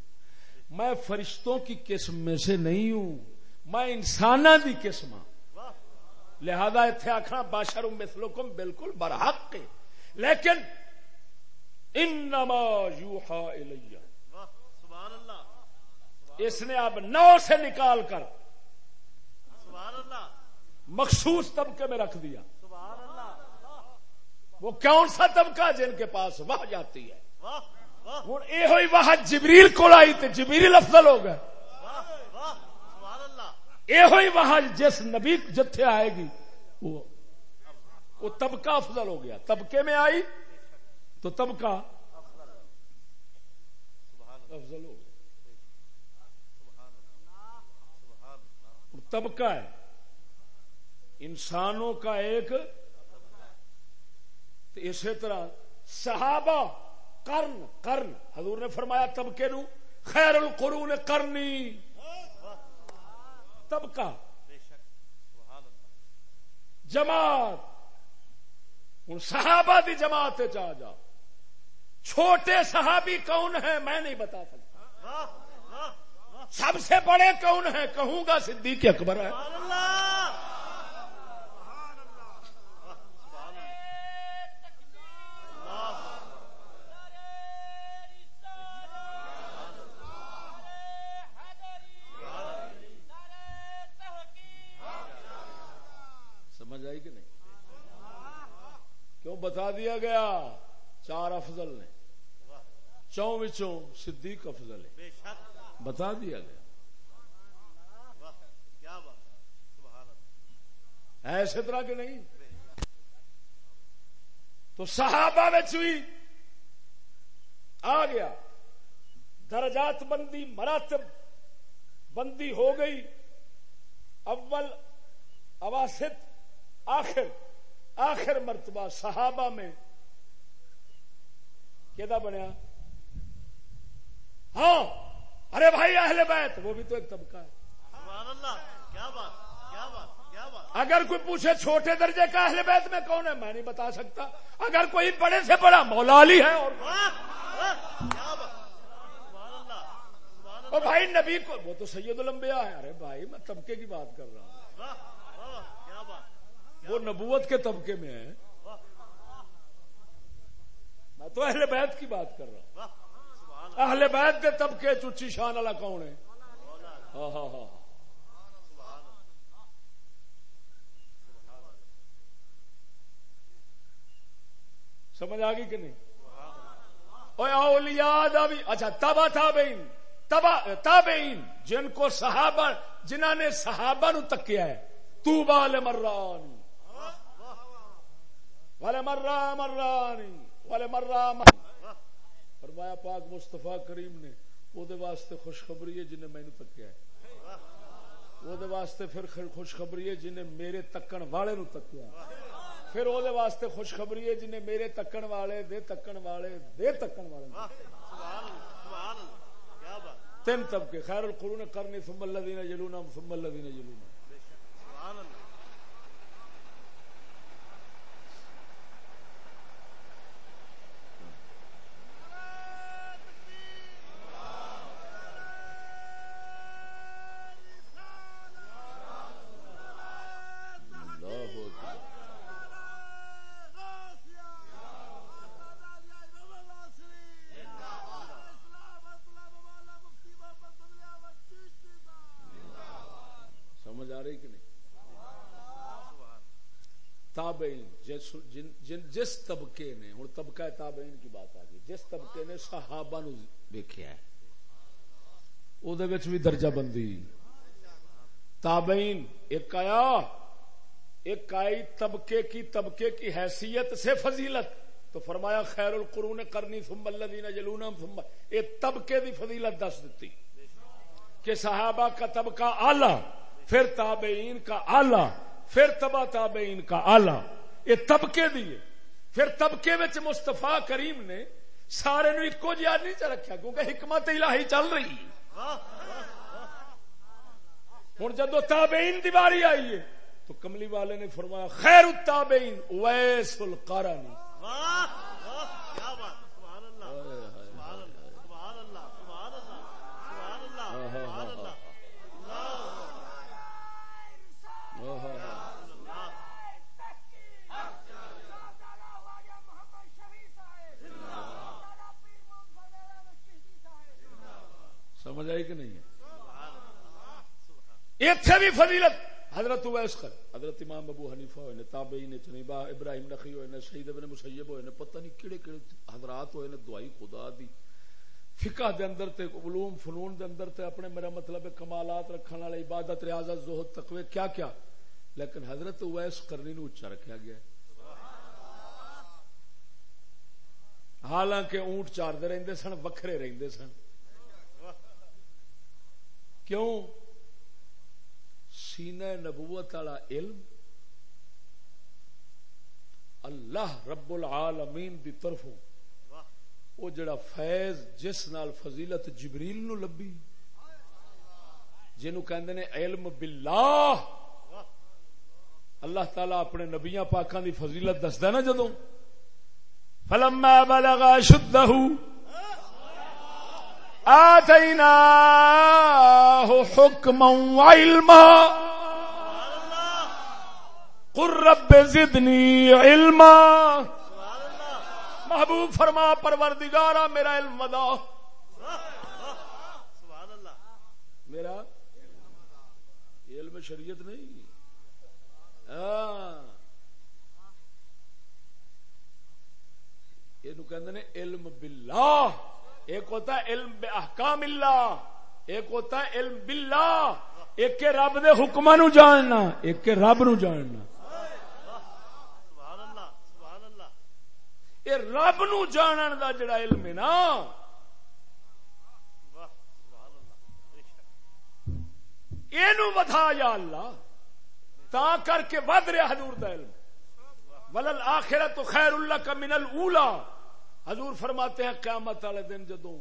میں فرشتوں کی قسم میں سے نہیں ہوں۔ میں انسانہ دی قسم ہوں لہذا اتنے آخنا باشر مثلکم بالکل برحق ہے۔ لیکن انما یوحا الیہ۔ سبحان اللہ اس نے اب نو سے نکال کر سبحان اللہ مخصوص طبقے میں رکھ دیا۔ سبحان اللہ وہ کون سا طبقہ جن کے پاس وہ جاتی ہے؟ واہ ہوں یہ ہوئی جبریل کو آئی تو جبریل افضل ہو گئے۔ یہ ہوئی وہ جس نبی جتھے آئے گی، وہ وہ طبقہ افضل ہو گیا۔ طبقے میں آئی تو طبقہ افضل ہو گیا۔ طبقہ ہے۔ انسانوں کا ایک، تو اسی طرح صحابہ کرن کرن۔ حضور نے فرمایا طبقے نو خیر القرون کرنی۔ طبقہ جماعت۔ ہوں صحابہ دی جماعت چ آ جا۔ چھوٹے صحابی کون ہے میں نہیں بتا سکتا۔ سب سے بڑے کون ہیں؟ کہوں گا صدیق اکبر ہے سبحان اللہ سبحان اللہ واہ سبحان اللہ اللہ سمجھ آئی کہ نہیں؟ کیوں بتا دیا گیا؟ چار افضل نے۔ واہ چوں وچوں صدیق افضل ہے بتا دیا گیا۔ واہ ہے اسی طرح کہ نہیں؟ تو صحابہ بھی آ گیا۔ درجات بندی، مراتب بندی ہو گئی۔ اول اواسط آخر آخر مرتبہ صحابہ میں کہدا بنیا؟ ہاں ارے بھائی اہل بیت وہ بھی تو ایک طبقہ ہے۔ سبحان اللہ کیا بات کیا بات کیا بات۔ اگر کوئی پوچھے چھوٹے درجے کا اہل بیت میں کون ہے میں نہیں بتا سکتا۔ اگر کوئی بڑے سے بڑا مولا علی ہے اور بھائی نبی کو وہ تو سید الانبیاء ہے ارے بھائی میں طبقے کی بات کر رہا ہوں اللہ واہ واہ کیا بات وہ نبوت کے طبقے میں ہے واہ میں تو اہل بیت کی بات کر رہا ہوں۔ اہل بیت کے طبقے چچی شان والا کون ہے؟ ہاں ہاں ہاں۔ سمجھ آ گئی کہ نہیں؟ اولیاء دا بھی اچھا تبا تابعین۔ تبا تابعین، جن کو صحابہ جنہوں نے صحابہ نو تکیا ہے۔ تو بال مرانی والے مرا مرانی والے مرا فرمایا پاک مصطفیٰ کریم نے وہ واسطے خوشخبری ہے جنہیں مینو تکیا ہے۔ وہ واسطے پھر خوشخبری ہے جنہیں میرے تکن والے نو تکیا ہے۔ پھر وہ واسطے خوشخبری ہے جنہیں میرے تکن والے دے تکن والے دے تکن والے تین طبقے خیر القرون کرنی، ثم الذین یلونہم، ثم الذین یلونہم۔ بے سبحان اللہ اللہ اکبر تابعین، جس جن جن جس طبقے نے، ہوں طبقہ تابعین کی بات آ گئی، جس طبقے نے صحابہ نو دیکھا ہے او دے وچ بھی درجہ بندی۔ تابعین، ایک آیا، ایک آئی طبقے کی طبقے کی حیثیت سے فضیلت۔ تو فرمایا، خیر القرون کرنی ثم الذین یلونہم ثم، اے طبقے دی فضیلت دس دیتی کہ صحابہ کا طبقہ اعلی، پھر تابعین کا اعلی۔ پھر تبا تابعین کا آلہ یہ طبقے دیے پھر طبقے وچ مستفا کریم نے سارے نو ایکو جہاں جی نہیں چ رکھا کیونکہ حکمت الہی چل رہی ہوں جدو تابعین دیواری آئی ہے، تو کملی والے نے فرمایا، خیر التابعین ویس القرنی۔ واہ واہ کیا بات سبحان اللہ سبحان اللہ سبحان اللہ سبحان اللہ سبحان اللہ سبحان اللہ سمجھ آئی کہ نہیں اتنے بھی فضیلت۔ حضرت ویس کر حضرت امام ابو حنیفہ ہوئے نے تابعین نے چنیبا ابراہیم نخی ہوئے نے سید ابن مسیب ہوئے نے پتہ نہیں کیڑے کیڑے حضرات ہوئے نے دعائی خدا دی۔ فقہ دے اندر تے، علوم، فنون دے اندر تے اپنے میرا مطلب کمالات رکھنے والے عبادت، ریاضت، زہد، تقوی، کیا کیا؟ لیکن حضرت ویس کرنی نو اچا رکھا گیا۔ ہے حالانکہ اونٹ چارتے رہندے سن، وکھرے رہندے سن۔ کیوں؟ سینہ نبوت والا علم اللہ رب العالمین دی طرفوں، وہ جڑا فیض جس نال فضیلت جبریل نو لبی جنو کہندے نے علم باللہ، اللہ تعالی اپنے نبیاں پاکاں دی فضیلت دسدا نا جدوں۔ فلما بلغ شدہ آتيناه حكما وعلما قل رب زدني علما محبوب فرما، پروردگارا، میرا علم ودا۔ سبحان اللہ میرا علم شریعت نہیں۔ ہاں۔ یہ کہندے علم باللہ۔ ایک ہوتا ہے علم احکام اللہ ایک ہوتا ہے علم باللہ ایک کے رب دے حکماں نو جاننا ایک کے رب نو جاننا۔ یہ رب نو جانن دا جڑا علم ہے نا۔ اینو ودھا یا اللہ تا کر کے ود رہا حضور دا علم۔ ولل آخرت خیر اللہ کا من الاولا حضور فرماتے ہیں قیامت والے دن جدوں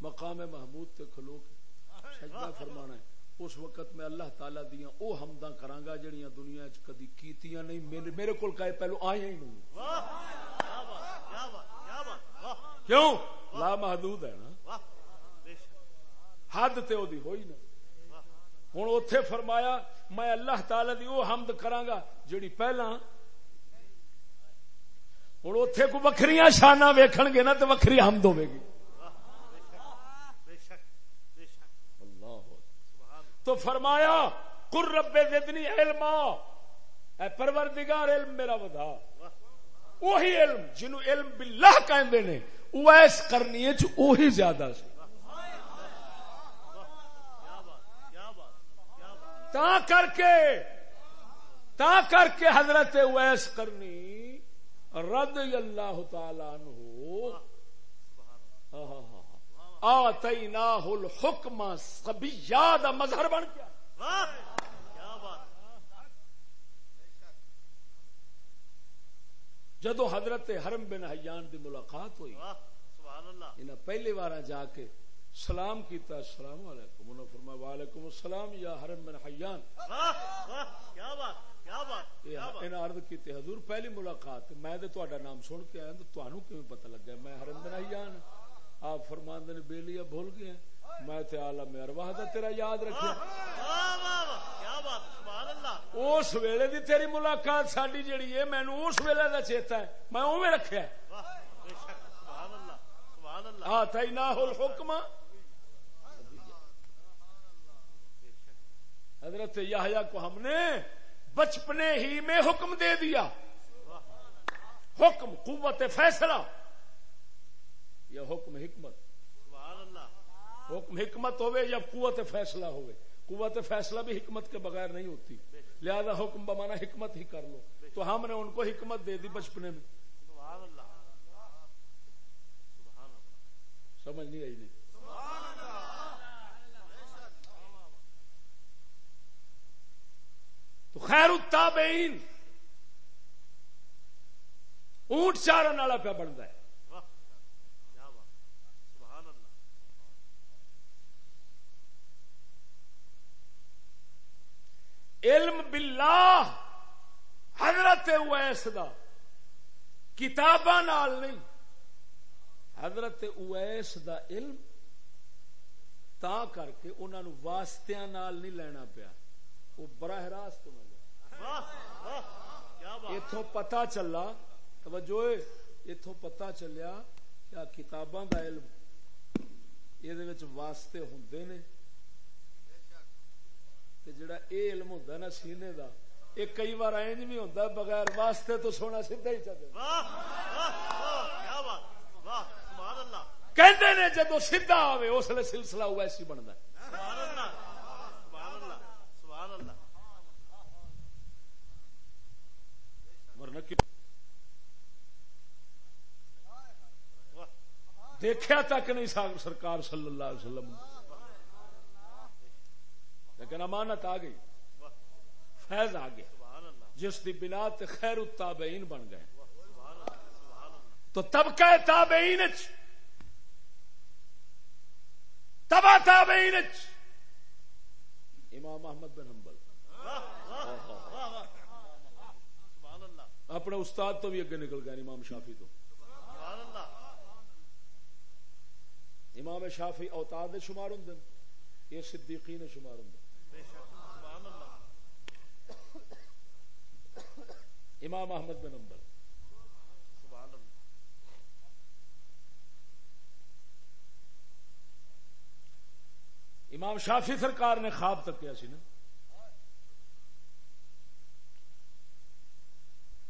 مقام محمود تے کھلو کے سجدہ فرمانا ہے اس وقت میں اللہ تعالی دیاں او حمداں کرانگا جڑیاں دنیا وچ کدی کیتیاں نہیں میرے, میرے کول کہے پہلو آیا ہی نہیں۔ کیوں؟ لا محدود ہے نا۔ حد تے دی ہوئی نا۔ ہن اوتھے فرمایا میں اللہ تعالی دی او حمد کرانگا جڑی پہلا ہوں اتے کو وکری شانا ویکھن گے نا تو وکری حمد ہوے گی۔ اللہ تو فرمایا قر رب زدنی علما۔ اے پروردگار، علم میرا ودا۔ وہی علم جنو علم باللہ کہندے نے اویس کرنی ہے جو وہی زیادہ سی۔ تا کر کے، تا کر کے حضرت اویس کرنی۔ رضی اللہ تعالی عنہ. آتیناہ الحکم سبیہ دا مظہر بن گیا. جدو حضرت حرم بن حیان دی ملاقات ہوئی انہیں پہلی بار جا کے سلام کیتا السلام علیکم. انہوں نے فرمایا وعلیکم السلام یا حرم بن حیان. کیا بات! انہیں عرض کیتے حضور پہلی ملاقات میں تے تہاڈا نام سن کے آیا تو تانوں کیویں پتہ لگا؟ میں حرم بن حیان ہاں۔ آپ فرماندے نے بیلیا بھول گئے۔ میں تے عالم ارواح دا تیرا یاد رکھیا واہ واہ واہ کیا بات سبحان اللہ۔ اس ویلے دی تیری ملاقات ساڈی جڑی ہے مینوں اس ویلے دا چیتا ہے میں اوویں رکھیا ہے۔ واہ بے شک سبحان اللہ سبحان اللہ۔ آتیناہ الحکم حضرت یحییٰ کو ہم نے بچپنے ہی میں حکم دے دیا۔ حکم قوت فیصلہ۔ یا حکم حکمت۔ حکم حکمت ہوئے یا قوت فیصلہ ہوئے۔ قوت فیصلہ بھی حکمت کے بغیر نہیں ہوتی۔ لہذا حکم بمانا حکمت ہی کر لو۔ تو ہم نے ان کو حکمت دے دی بچپنے میں۔ سمجھ نہیں آئی نہیں۔ تو خیر التابعین۔ اونٹ چارن والا پہ بنتا ہے۔ علم باللہ، حضرت اویس دا۔ کتاباں نال نہیں۔ حضرت اویس دا علم تا کر کے انہوں واسطیاں نال نہیں لینا پیا۔ وہ براہ راست انہوں اتوں پتا چلا توجہ اتوں پتا چلیا کیا کتاباں دا علم یہ واسطے ہوندے نے۔ تے جڑا اے علم ہوندا نا سینے دا یہ کئی بار اینج بھی ہوندا بغیر واسطے تو سونا سیدھا ہی چلے۔ واہ واہ واہ کیا بات واہ سبحان اللہ۔ کہندے نے جدو سیدھا آوے اس لیے سلسلہ ویسی بندا ہے۔ سبحان اللہ سبحان اللہ سبحان اللہ ورنہ کہ واہ دیکھا تک نہیں سرکار صلی اللہ علیہ وسلم لیکن امانت آ گئی۔ فیض آ گیا۔ جس دی بنا خیر التابعین بن گئے۔ تو طبقہ تابعین تبا تابعین امام احمد بن حنبل واہ واہ واہ واہ سبحان اللہ اپنے استاد تو بھی اگے نکل گئے امام شافی تو۔ امام شافی اوتاد دے شمار ہوں یہ صدیقین شمار ہوں امام احمد بن حنبل۔ سبحان اللہ امام شافی سرکار نے خواب تکیا سی نا۔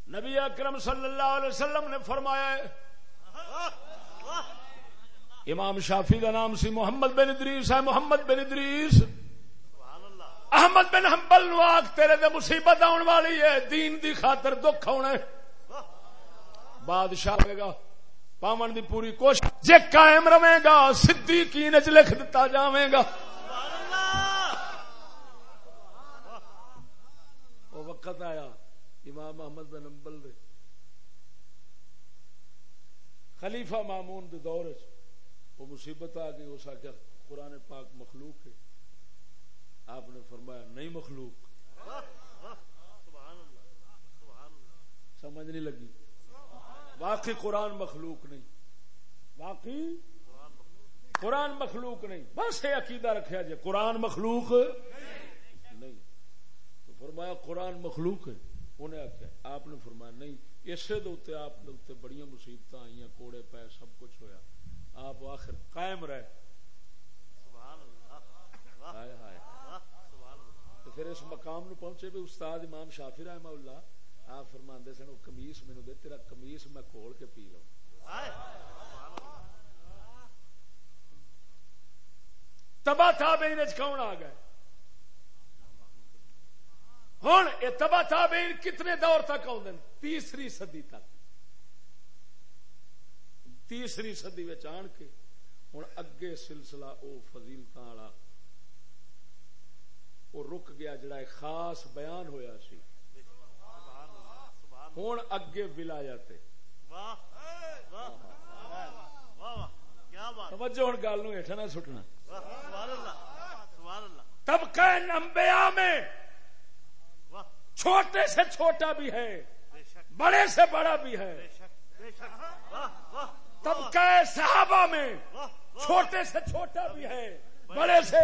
نبی اکرم صلی اللہ علیہ وسلم نے فرمایا ہے امام شافی کا نام سی محمد بن ادریس ہے محمد بن ادریس احمد بن حنبل نو آگ تیرے دے مصیبت آن والی ہے دین دی خاطر دکھ آنا بادشاہ رہے گا پاون دی پوری کوشش جے قائم رہے گا صدیقین وچ لکھ دتا جاوے گا۔ سبحان اللہ! وہ وقت آیا۔ امام احمد بن حنبل دے۔ خلیفہ مامون دے دور وچ وہ مصیبت آ گئی، اس آخیا قرآن پاک مخلوق ہے۔ آپ نے فرمایا نہیں مخلوق۔ سمجھ نہیں لگی۔ واقعی قرآن مخلوق نہیں۔ واقعی قرآن مخلوق نہیں۔ بس یہ عقیدہ رکھا جائے، قرآن مخلوق نہیں۔ تو فرمایا قرآن مخلوق ہے۔ انہیں آخیا آپ نے فرمایا نہیں اسے دے آپ دے بڑی مصیبت آئی کوڑے پے سب کچھ ہویا۔ آپ آخر قائم رہے۔ پھر اس مقام نو پہنچے بھی استاد امام شافی رحمہ اللہ۔ آپ فرماندے سن وہ کمیس مینو دے تیرا کمیس میں کھول کے پی لوں ہائے سبحان اللہ۔ تبا تابعین وچ کون آ گئے؟ ہن یہ تبا تابعین کتنے دور تک آؤں تیسری صدی تک۔ تیسری صدی آن کے ہن اگے سلسلہ او فضیلتاں والا وہ رک گیا جڑا ایک خاص بیان ہویا سی۔ ہن اگے بات توجہ ہن گل نو ہیٹھا نہ سٹنا۔ طبقہ انبیاء میں چھوٹے سے چھوٹا بھی ہے، بڑے سے بڑا بھی ہے۔ طبقہ صحابہ میں چھوٹے سے چھوٹا بھی ہے، بڑے سے۔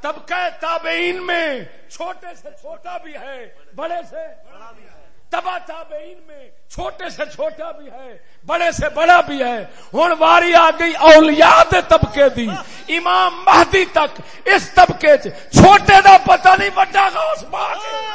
طبقہ تابعین میں چھوٹے سے چھوٹا بھی ہے، بڑے سے۔ بڑا بھی ہے تبا تابعین میں چھوٹے سے چھوٹا بھی ہے، بڑے سے بڑا بھی ہے۔ ہن واری آ گئی اولیاء دے طبقے دی۔ امام مہدی تک اس طبقے چ چھوٹے دا پتہ نہیں بڑا غوث پاک ہے۔ کیا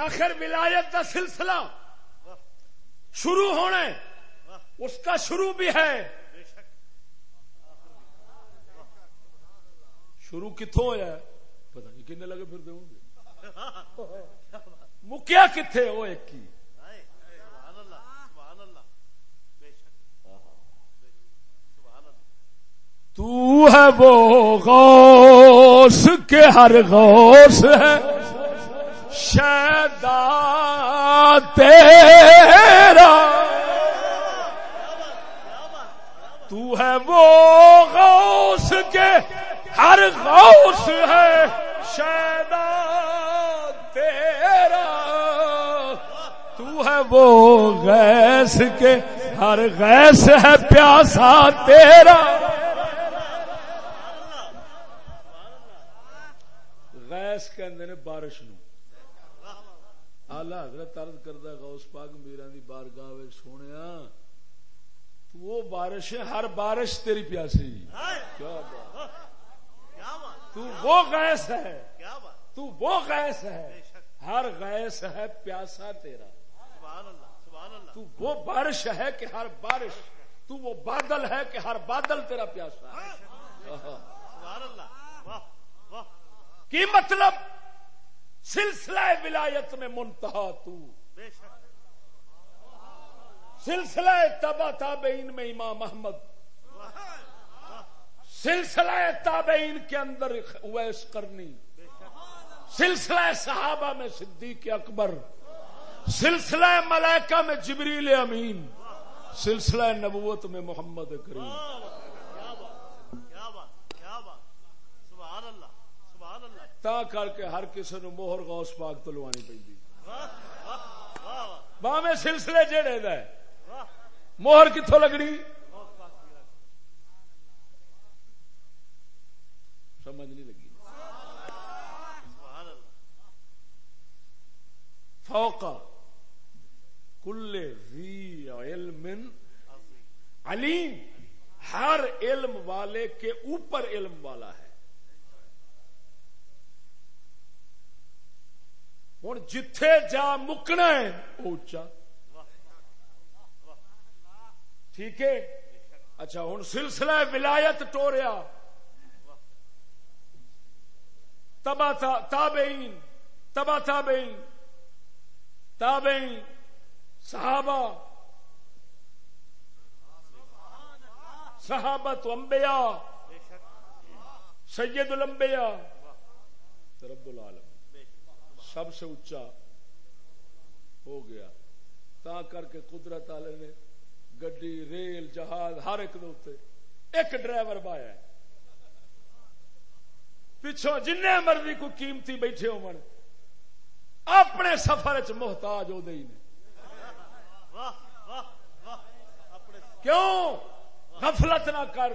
آخر ولایت کا سلسلہ شروع ہونا ہے۔ اس کا شروع بھی ہے۔ شروع کتوں ہوا پتہ نہیں کنے لگے پھر دے ہوں گے۔ مکیا کتنے وہ ایک ہی تو ہے وہ غوث کے ہر غوث ہے۔ شیدا تیرا۔ تو ہے وہ غوث کے، ہر غوث ہے شیدا تیرا۔ تو ہے وہ غیس کے، ہر غیس ہے پیاسا تیرا۔ غیس کہندے نے بارش نو۔ آلہ حضرت عرض کردہ غوث پاک میران دی بارگاہ وچ سونیا تو وہ بارش ہے ہر بارش تیری پیاسی۔ کیا بات۔ تو وہ غیس ہے۔ کیا بات۔ تو وہ غیس ہے۔ ہر غیس ہے پیاسا تیرا۔ سبحان اللہ سبحان اللہ۔ تو وہ بارش ہے کہ ہر بارش۔ تو وہ بادل ہے کہ ہر بادل تیرا پیاسا۔ ہے کی مطلب؟ سلسلہ ولایت میں منتہا تو۔ سلسلہ تبا تابعین میں امام احمد۔ سلسلہ تابعین کے اندر اویس کرنی۔ سلسلہ صحابہ میں صدیق اکبر۔ سلسلہ ملائکہ میں جبریل امین۔ سلسلہ نبوت میں محمد کریم کیا بات کیا بات کیا بات سبحان اللہ سبحان اللہ تا کر کے ہر کسی نو موہر غوث پاک تو لوانی پی واہ باویں سلسلے جڑے دا ہے موہر کتوں لگنی؟ سمجھ نہیں لگی۔ سبحان فوق کل ذی علم علیم، ہر علم والے کے اوپر علم والا ہے۔ ہوں جتھے جا مکنا ہے اچا ٹھیک ہے؟ اچھا ہوں سلسلہ ولایت ٹوریا۔ تبا تابعین تبا تابعین تابعین، صحابہ۔ صحابت انبیاء بے سید الانبیاء۔ رب العالم سب سے اونچا ہو گیا۔ تا کر کے قدرت والے نے گڈی ریل جہاز ہر ایک دے ایک ڈرائیور بایا ہے۔ پچھوں جن مرضی کو قیمتی بیٹھے ہو اپنے سفر چ محتاج ہو دئی نے۔ کیوں؟ غفلت نہ کر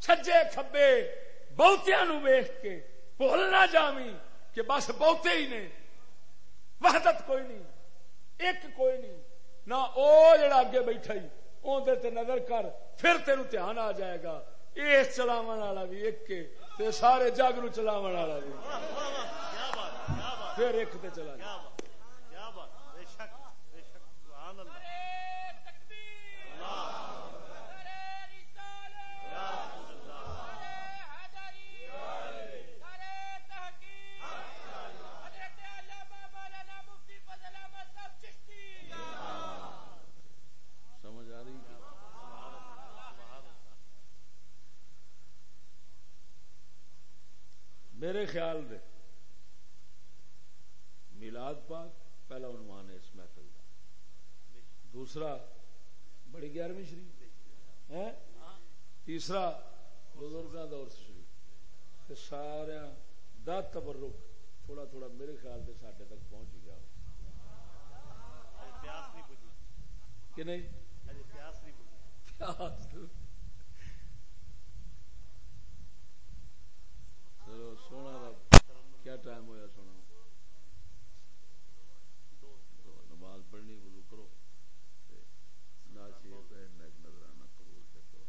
سجے کھبے بہتیا نو ویخ کے بھول نہ جاوی کہ بس بہتے ہی نے۔ وحدت کوئی نہیں ایک کوئی نہیں۔ نہ او جڑا اگے بیٹھا ہی اندر تے نظر کر پھر تینو دھیان آ جائے گا۔ اس چلاو والا بھی ایک تے سارے جگ نو چلاو والا بھی۔ پھر ایک تے چلا جائے کیا بات کیا بات بے شک بے شک سبحان اللہ سمجھ آ رہی ہے میرے خیال دے میلاد پاک پہلا عنوان ہے اس محفل کا۔ دوسرا بڑی گیارہویں شریف۔ ہے تیسرا بزرگاں دور شریف۔ تے سارے دا تبرک تھوڑا تھوڑا میرے خیال سے ساڈے تک پہنچ ہی گیا کہ نہیں؟ پیاس نہیں بجھی چلو سونا رب کیا ٹائم ہویا سونا دو تو نماز پڑھنی وضو کرو تے ناچیت ہے نیک نظرانہ قبول سے کرو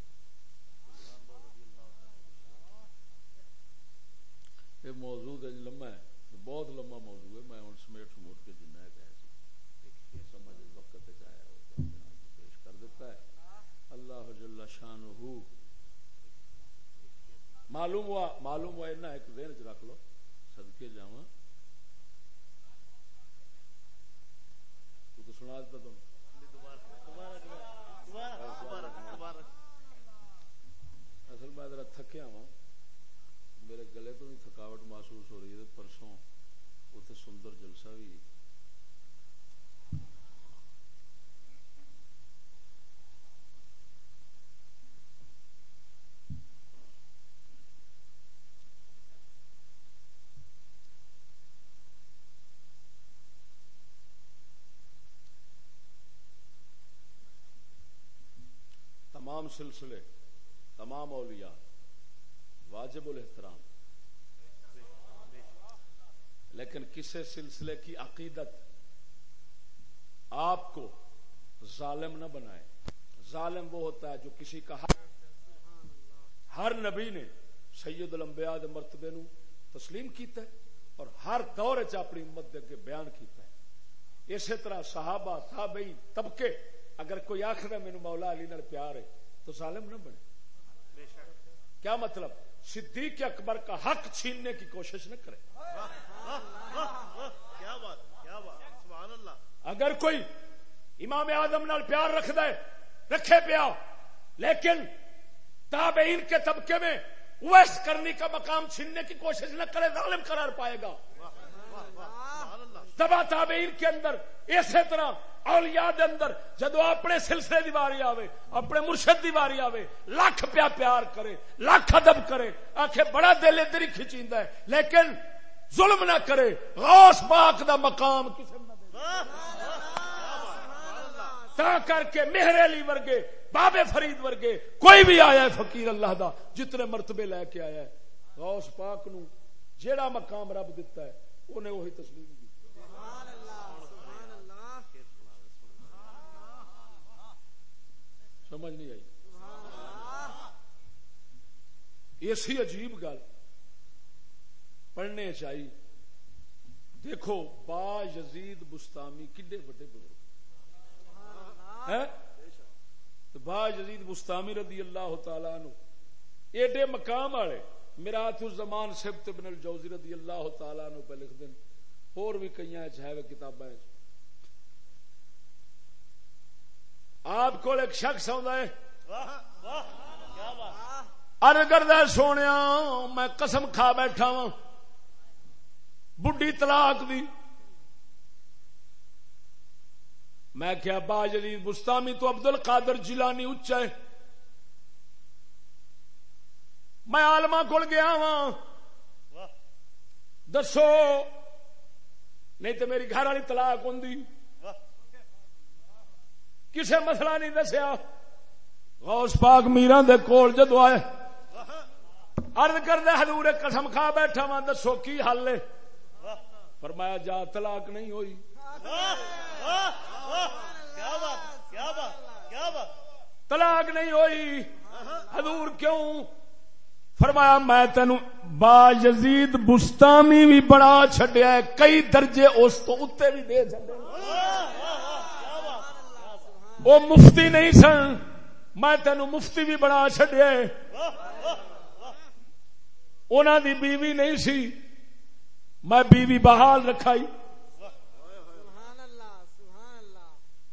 سلمان بابا رضی اللہ تعالی یہ موضوع تے لمبا ہے بہت لمبا موضوع ہے میں ہن سمیٹ سموٹ کے جنہ ہے معلوم ہوا ایک ذہن چ رکھ لو سدکے جاواں تو تو سنا دیتا تم اصل میں ذرا تھکیا ہوں میرے گلے تو بھی تھکاوٹ محسوس ہو رہی ہے پرسوں اتنے سندر جلسہ بھی تمام سلسلے، تمام اولیاء، واجب الاحترام۔ لیکن کسی سلسلے کی عقیدت آپ کو ظالم نہ بنائے؟ ظالم وہ ہوتا ہے جو کسی کا حق ہر نبی نے سید الانبیاء دے مرتبے نو تسلیم کیتا ہے اور ہر دور چ اپنی امت دے کے بیان کیتا ہے۔ اسی طرح صحابہ، تابعین، طبقے، اگر کوئی آخر میرے مولا علی نال پیار ہے تو ظالم نہ بنے۔ کیا مطلب؟ صدیق اکبر کا حق چھیننے کی کوشش نہ کرے۔ کیا بات کیا بات سبحان اللہ۔ اگر کوئی امام اعظم نال پیار رکھ دے رکھے پیا۔ لیکن تابعین کے طبقے میں ویس کرنے کا مقام چھیننے کی کوشش نہ کرے ظالم قرار پائے گا۔ تبا تابعین کے اندر، اسی طرح اولیاء دے اندر، جدو اپنے سلسلے دی واری آوے، اپنے مرشد دی واری آوے، لاکھ پیا پیار کرے، لاکھ ادب کرے آخے بڑا دل ادھر ہی کھچیندا ہے، لیکن ظلم نہ کرے، غوث پاک دا مقام کسی نہ دے۔ تا کر کے مہر علی ورگے، بابے فرید ورگے، کوئی بھی آیا ہے فقیر اللہ دا، جتنے مرتبے لے کے آیا ہے، غوث پاک نو جیڑا مقام رب دیتا ہے، انہیں وہی تسلیم کی سمجھ نہیں آئی۔ ایسی عجیب گل۔ پڑھنے چاہیے دیکھو، با یزید بستامی کڈے بڑے بزرگ۔ با یزید بستامی رضی اللہ تعالیٰ عنہ ایڈے مقام والے میرات الزمان سبت بن الجوزی رضی اللہ تعالیٰ عنہ پہ لکھ دیں اور بھی کئی ہے کتابیں آپ کو ایک شخص ہے۔ ارد کردہ سونے میں قسم کھا بیٹھا وا بڈی طلاق دی۔ میں کیا با جدید بستامی تو عبد القادر جیلانی اچا ہے۔ میں آلما کول گیا وا دسو نہیں تو میری گھر والی طلاق ہوں کسے مسئلہ نہیں دسیا۔ غوث پاک میران دے کول جدو آئے واہ ارد کردہ حضور قسم کھا بیٹھا وا، دسو کی حل ہے؟ فرمایا، جا طلاق نہیں ہوئی۔ طلاق نہیں ہوئی۔ حضور کیوں؟ فرمایا، میں تینو با یزید بستامی بھی بڑا چھڈیا ہے، کئی درجے اس تو اتنے بھی دے چھڈے وہ مفتی نہیں سن۔ میں تینو مفتی بھی بڑا چھڈیا ہے۔ انہاں دی بیوی نہیں سی۔ میں بیوی بحال رکھائی۔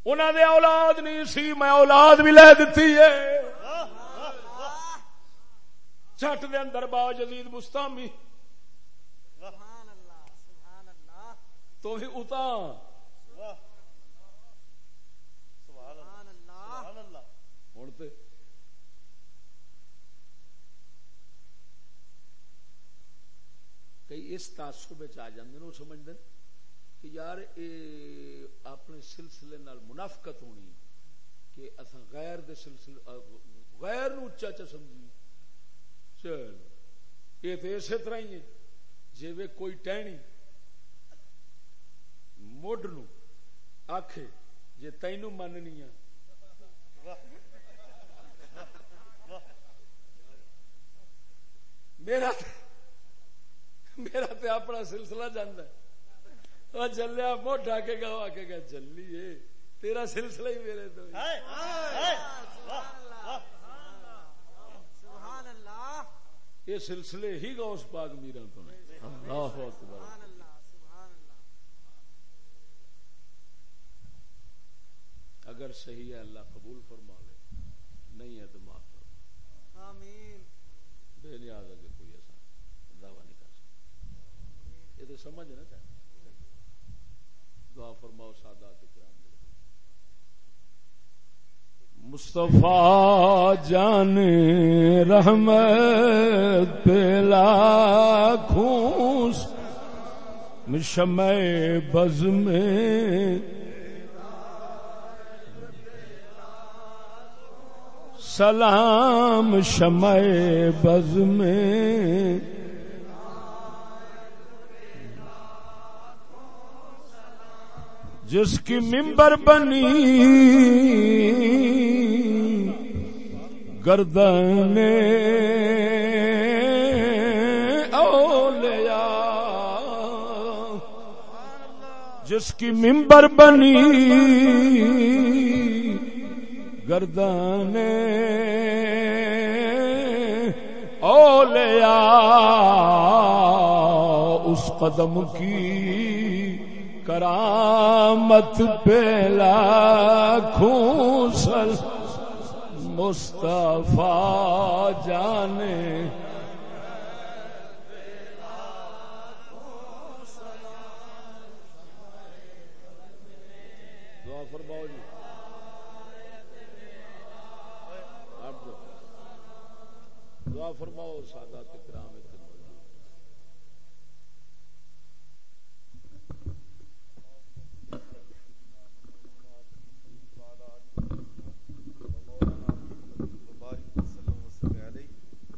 سبحان دے اولاد نہیں سی، میں اولاد بھی لے دیتی ہے۔ چھٹ دے اندر با جدید مستامی تو ہی اتا سبحان اللہ ہوں تے کئی اس تعصب آ جاندے وہ سمجھدے کہ یار اے اپنے سلسلے نال منافقت ہونی کہ اساں غیر دے سلسلے غیر نو اچا چا سمجھی چل یہ تو اسی طرح ہی ہے جی کوئی ٹہنی مڈ نو آکھے جے تینو مننی ہے میرا میرا تے اپنا سلسلہ جانا وہ چلیا موٹا کے گا آ کے گا چلیے تیرا سلسلہ ہی میرے تو یہ سلسلے ہی غوث پاک میرا تو اللہ اکبر۔ اگر صحیح ہے اللہ قبول فرما لے۔ نہیں ہے تو معاف بے نیاز اگر کوئی ایسا دعویٰ نہیں کر سکتا یہ تو سمجھ نا چاہیے دعا فرماؤ سادات کرام مصطفیٰ جان رحمت پلا کھوس شمع بز میں سلام شمع بز میں جس کی ممبر بنی، گردن اولیا جس کی ممبر بنی، گردن اولیا اس قدم کی کرامت پیلا کھوسل مصطفیٰ جانے۔ فرماؤ جی آپ جو دعا فرماؤ سادات کرام اتنے موجود وبارک وسلم وسلم علیہ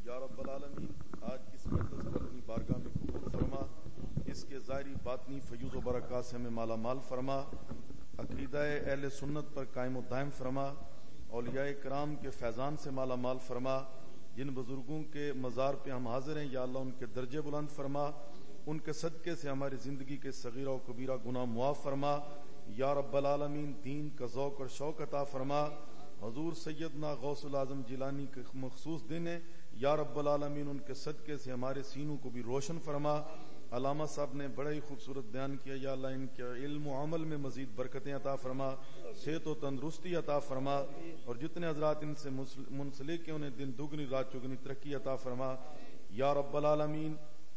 یا رب العالمین آج اس مجلس کو اپنی بارگاہ میں قبول فرما اس کے ظاہری باطنی فیوز و برکات سے ہمیں مالا مال فرما، عقیدہ اہل سنت پر قائم و دائم فرما، اولیاء کرام کے فیضان سے مالا مال فرما، جن بزرگوں کے مزار پہ ہم حاضر ہیں، یا اللہ ان کے درجے بلند فرما، ان کے صدقے سے ہماری زندگی کے صغیرہ و کبیرہ گناہ معاف فرما، یا رب العالمین دین کا ذوق اور شوق عطا فرما۔ حضور سیدنا غوث العظم جیلانی کے مخصوص دن ہے یا رب العالمین ان کے صدقے سے ہمارے سینوں کو بھی روشن فرما۔ علامہ صاحب نے بڑا ہی خوبصورت بیان کیا، یا اللہ ان کے علم و عمل میں مزید برکتیں عطا فرما، صحت و تندرستی عطا فرما، اور جتنے حضرات ان سے منسلک ہیں، انہیں دن دگنی، رات چگنی ترقی عطا فرما۔ یا رب العالمین،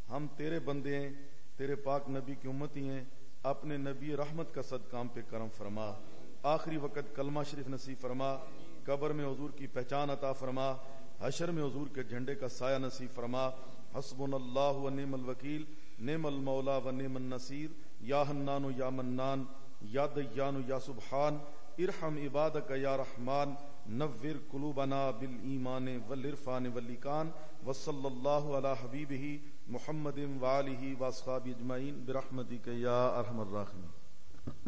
ہم تیرے بندے ہیں، تیرے پاک نبی کی امتی ہیں، اپنے نبی رحمت کا صدقام پہ کرم فرما۔ آخری وقت کلمہ شریف نصیب فرما، قبر میں حضور کی پہچان عطا فرما، حشر میں حضور کے جھنڈے کا سایہ نصیب فرما۔ حسبنا اللہ و نعم الوکیل۔ نعم المولا و نعم النصیر، یا حنان و یا منان، یا دیان و یا سبحان، ارحم عبادک یا رحمان، نور قلوبنا بالایمان والعرفان واللکان وصلی اللہ علی حبیبہ محمد وآلہ واصحابہ اجمعین، برحمتک یا ارحم الراحمین.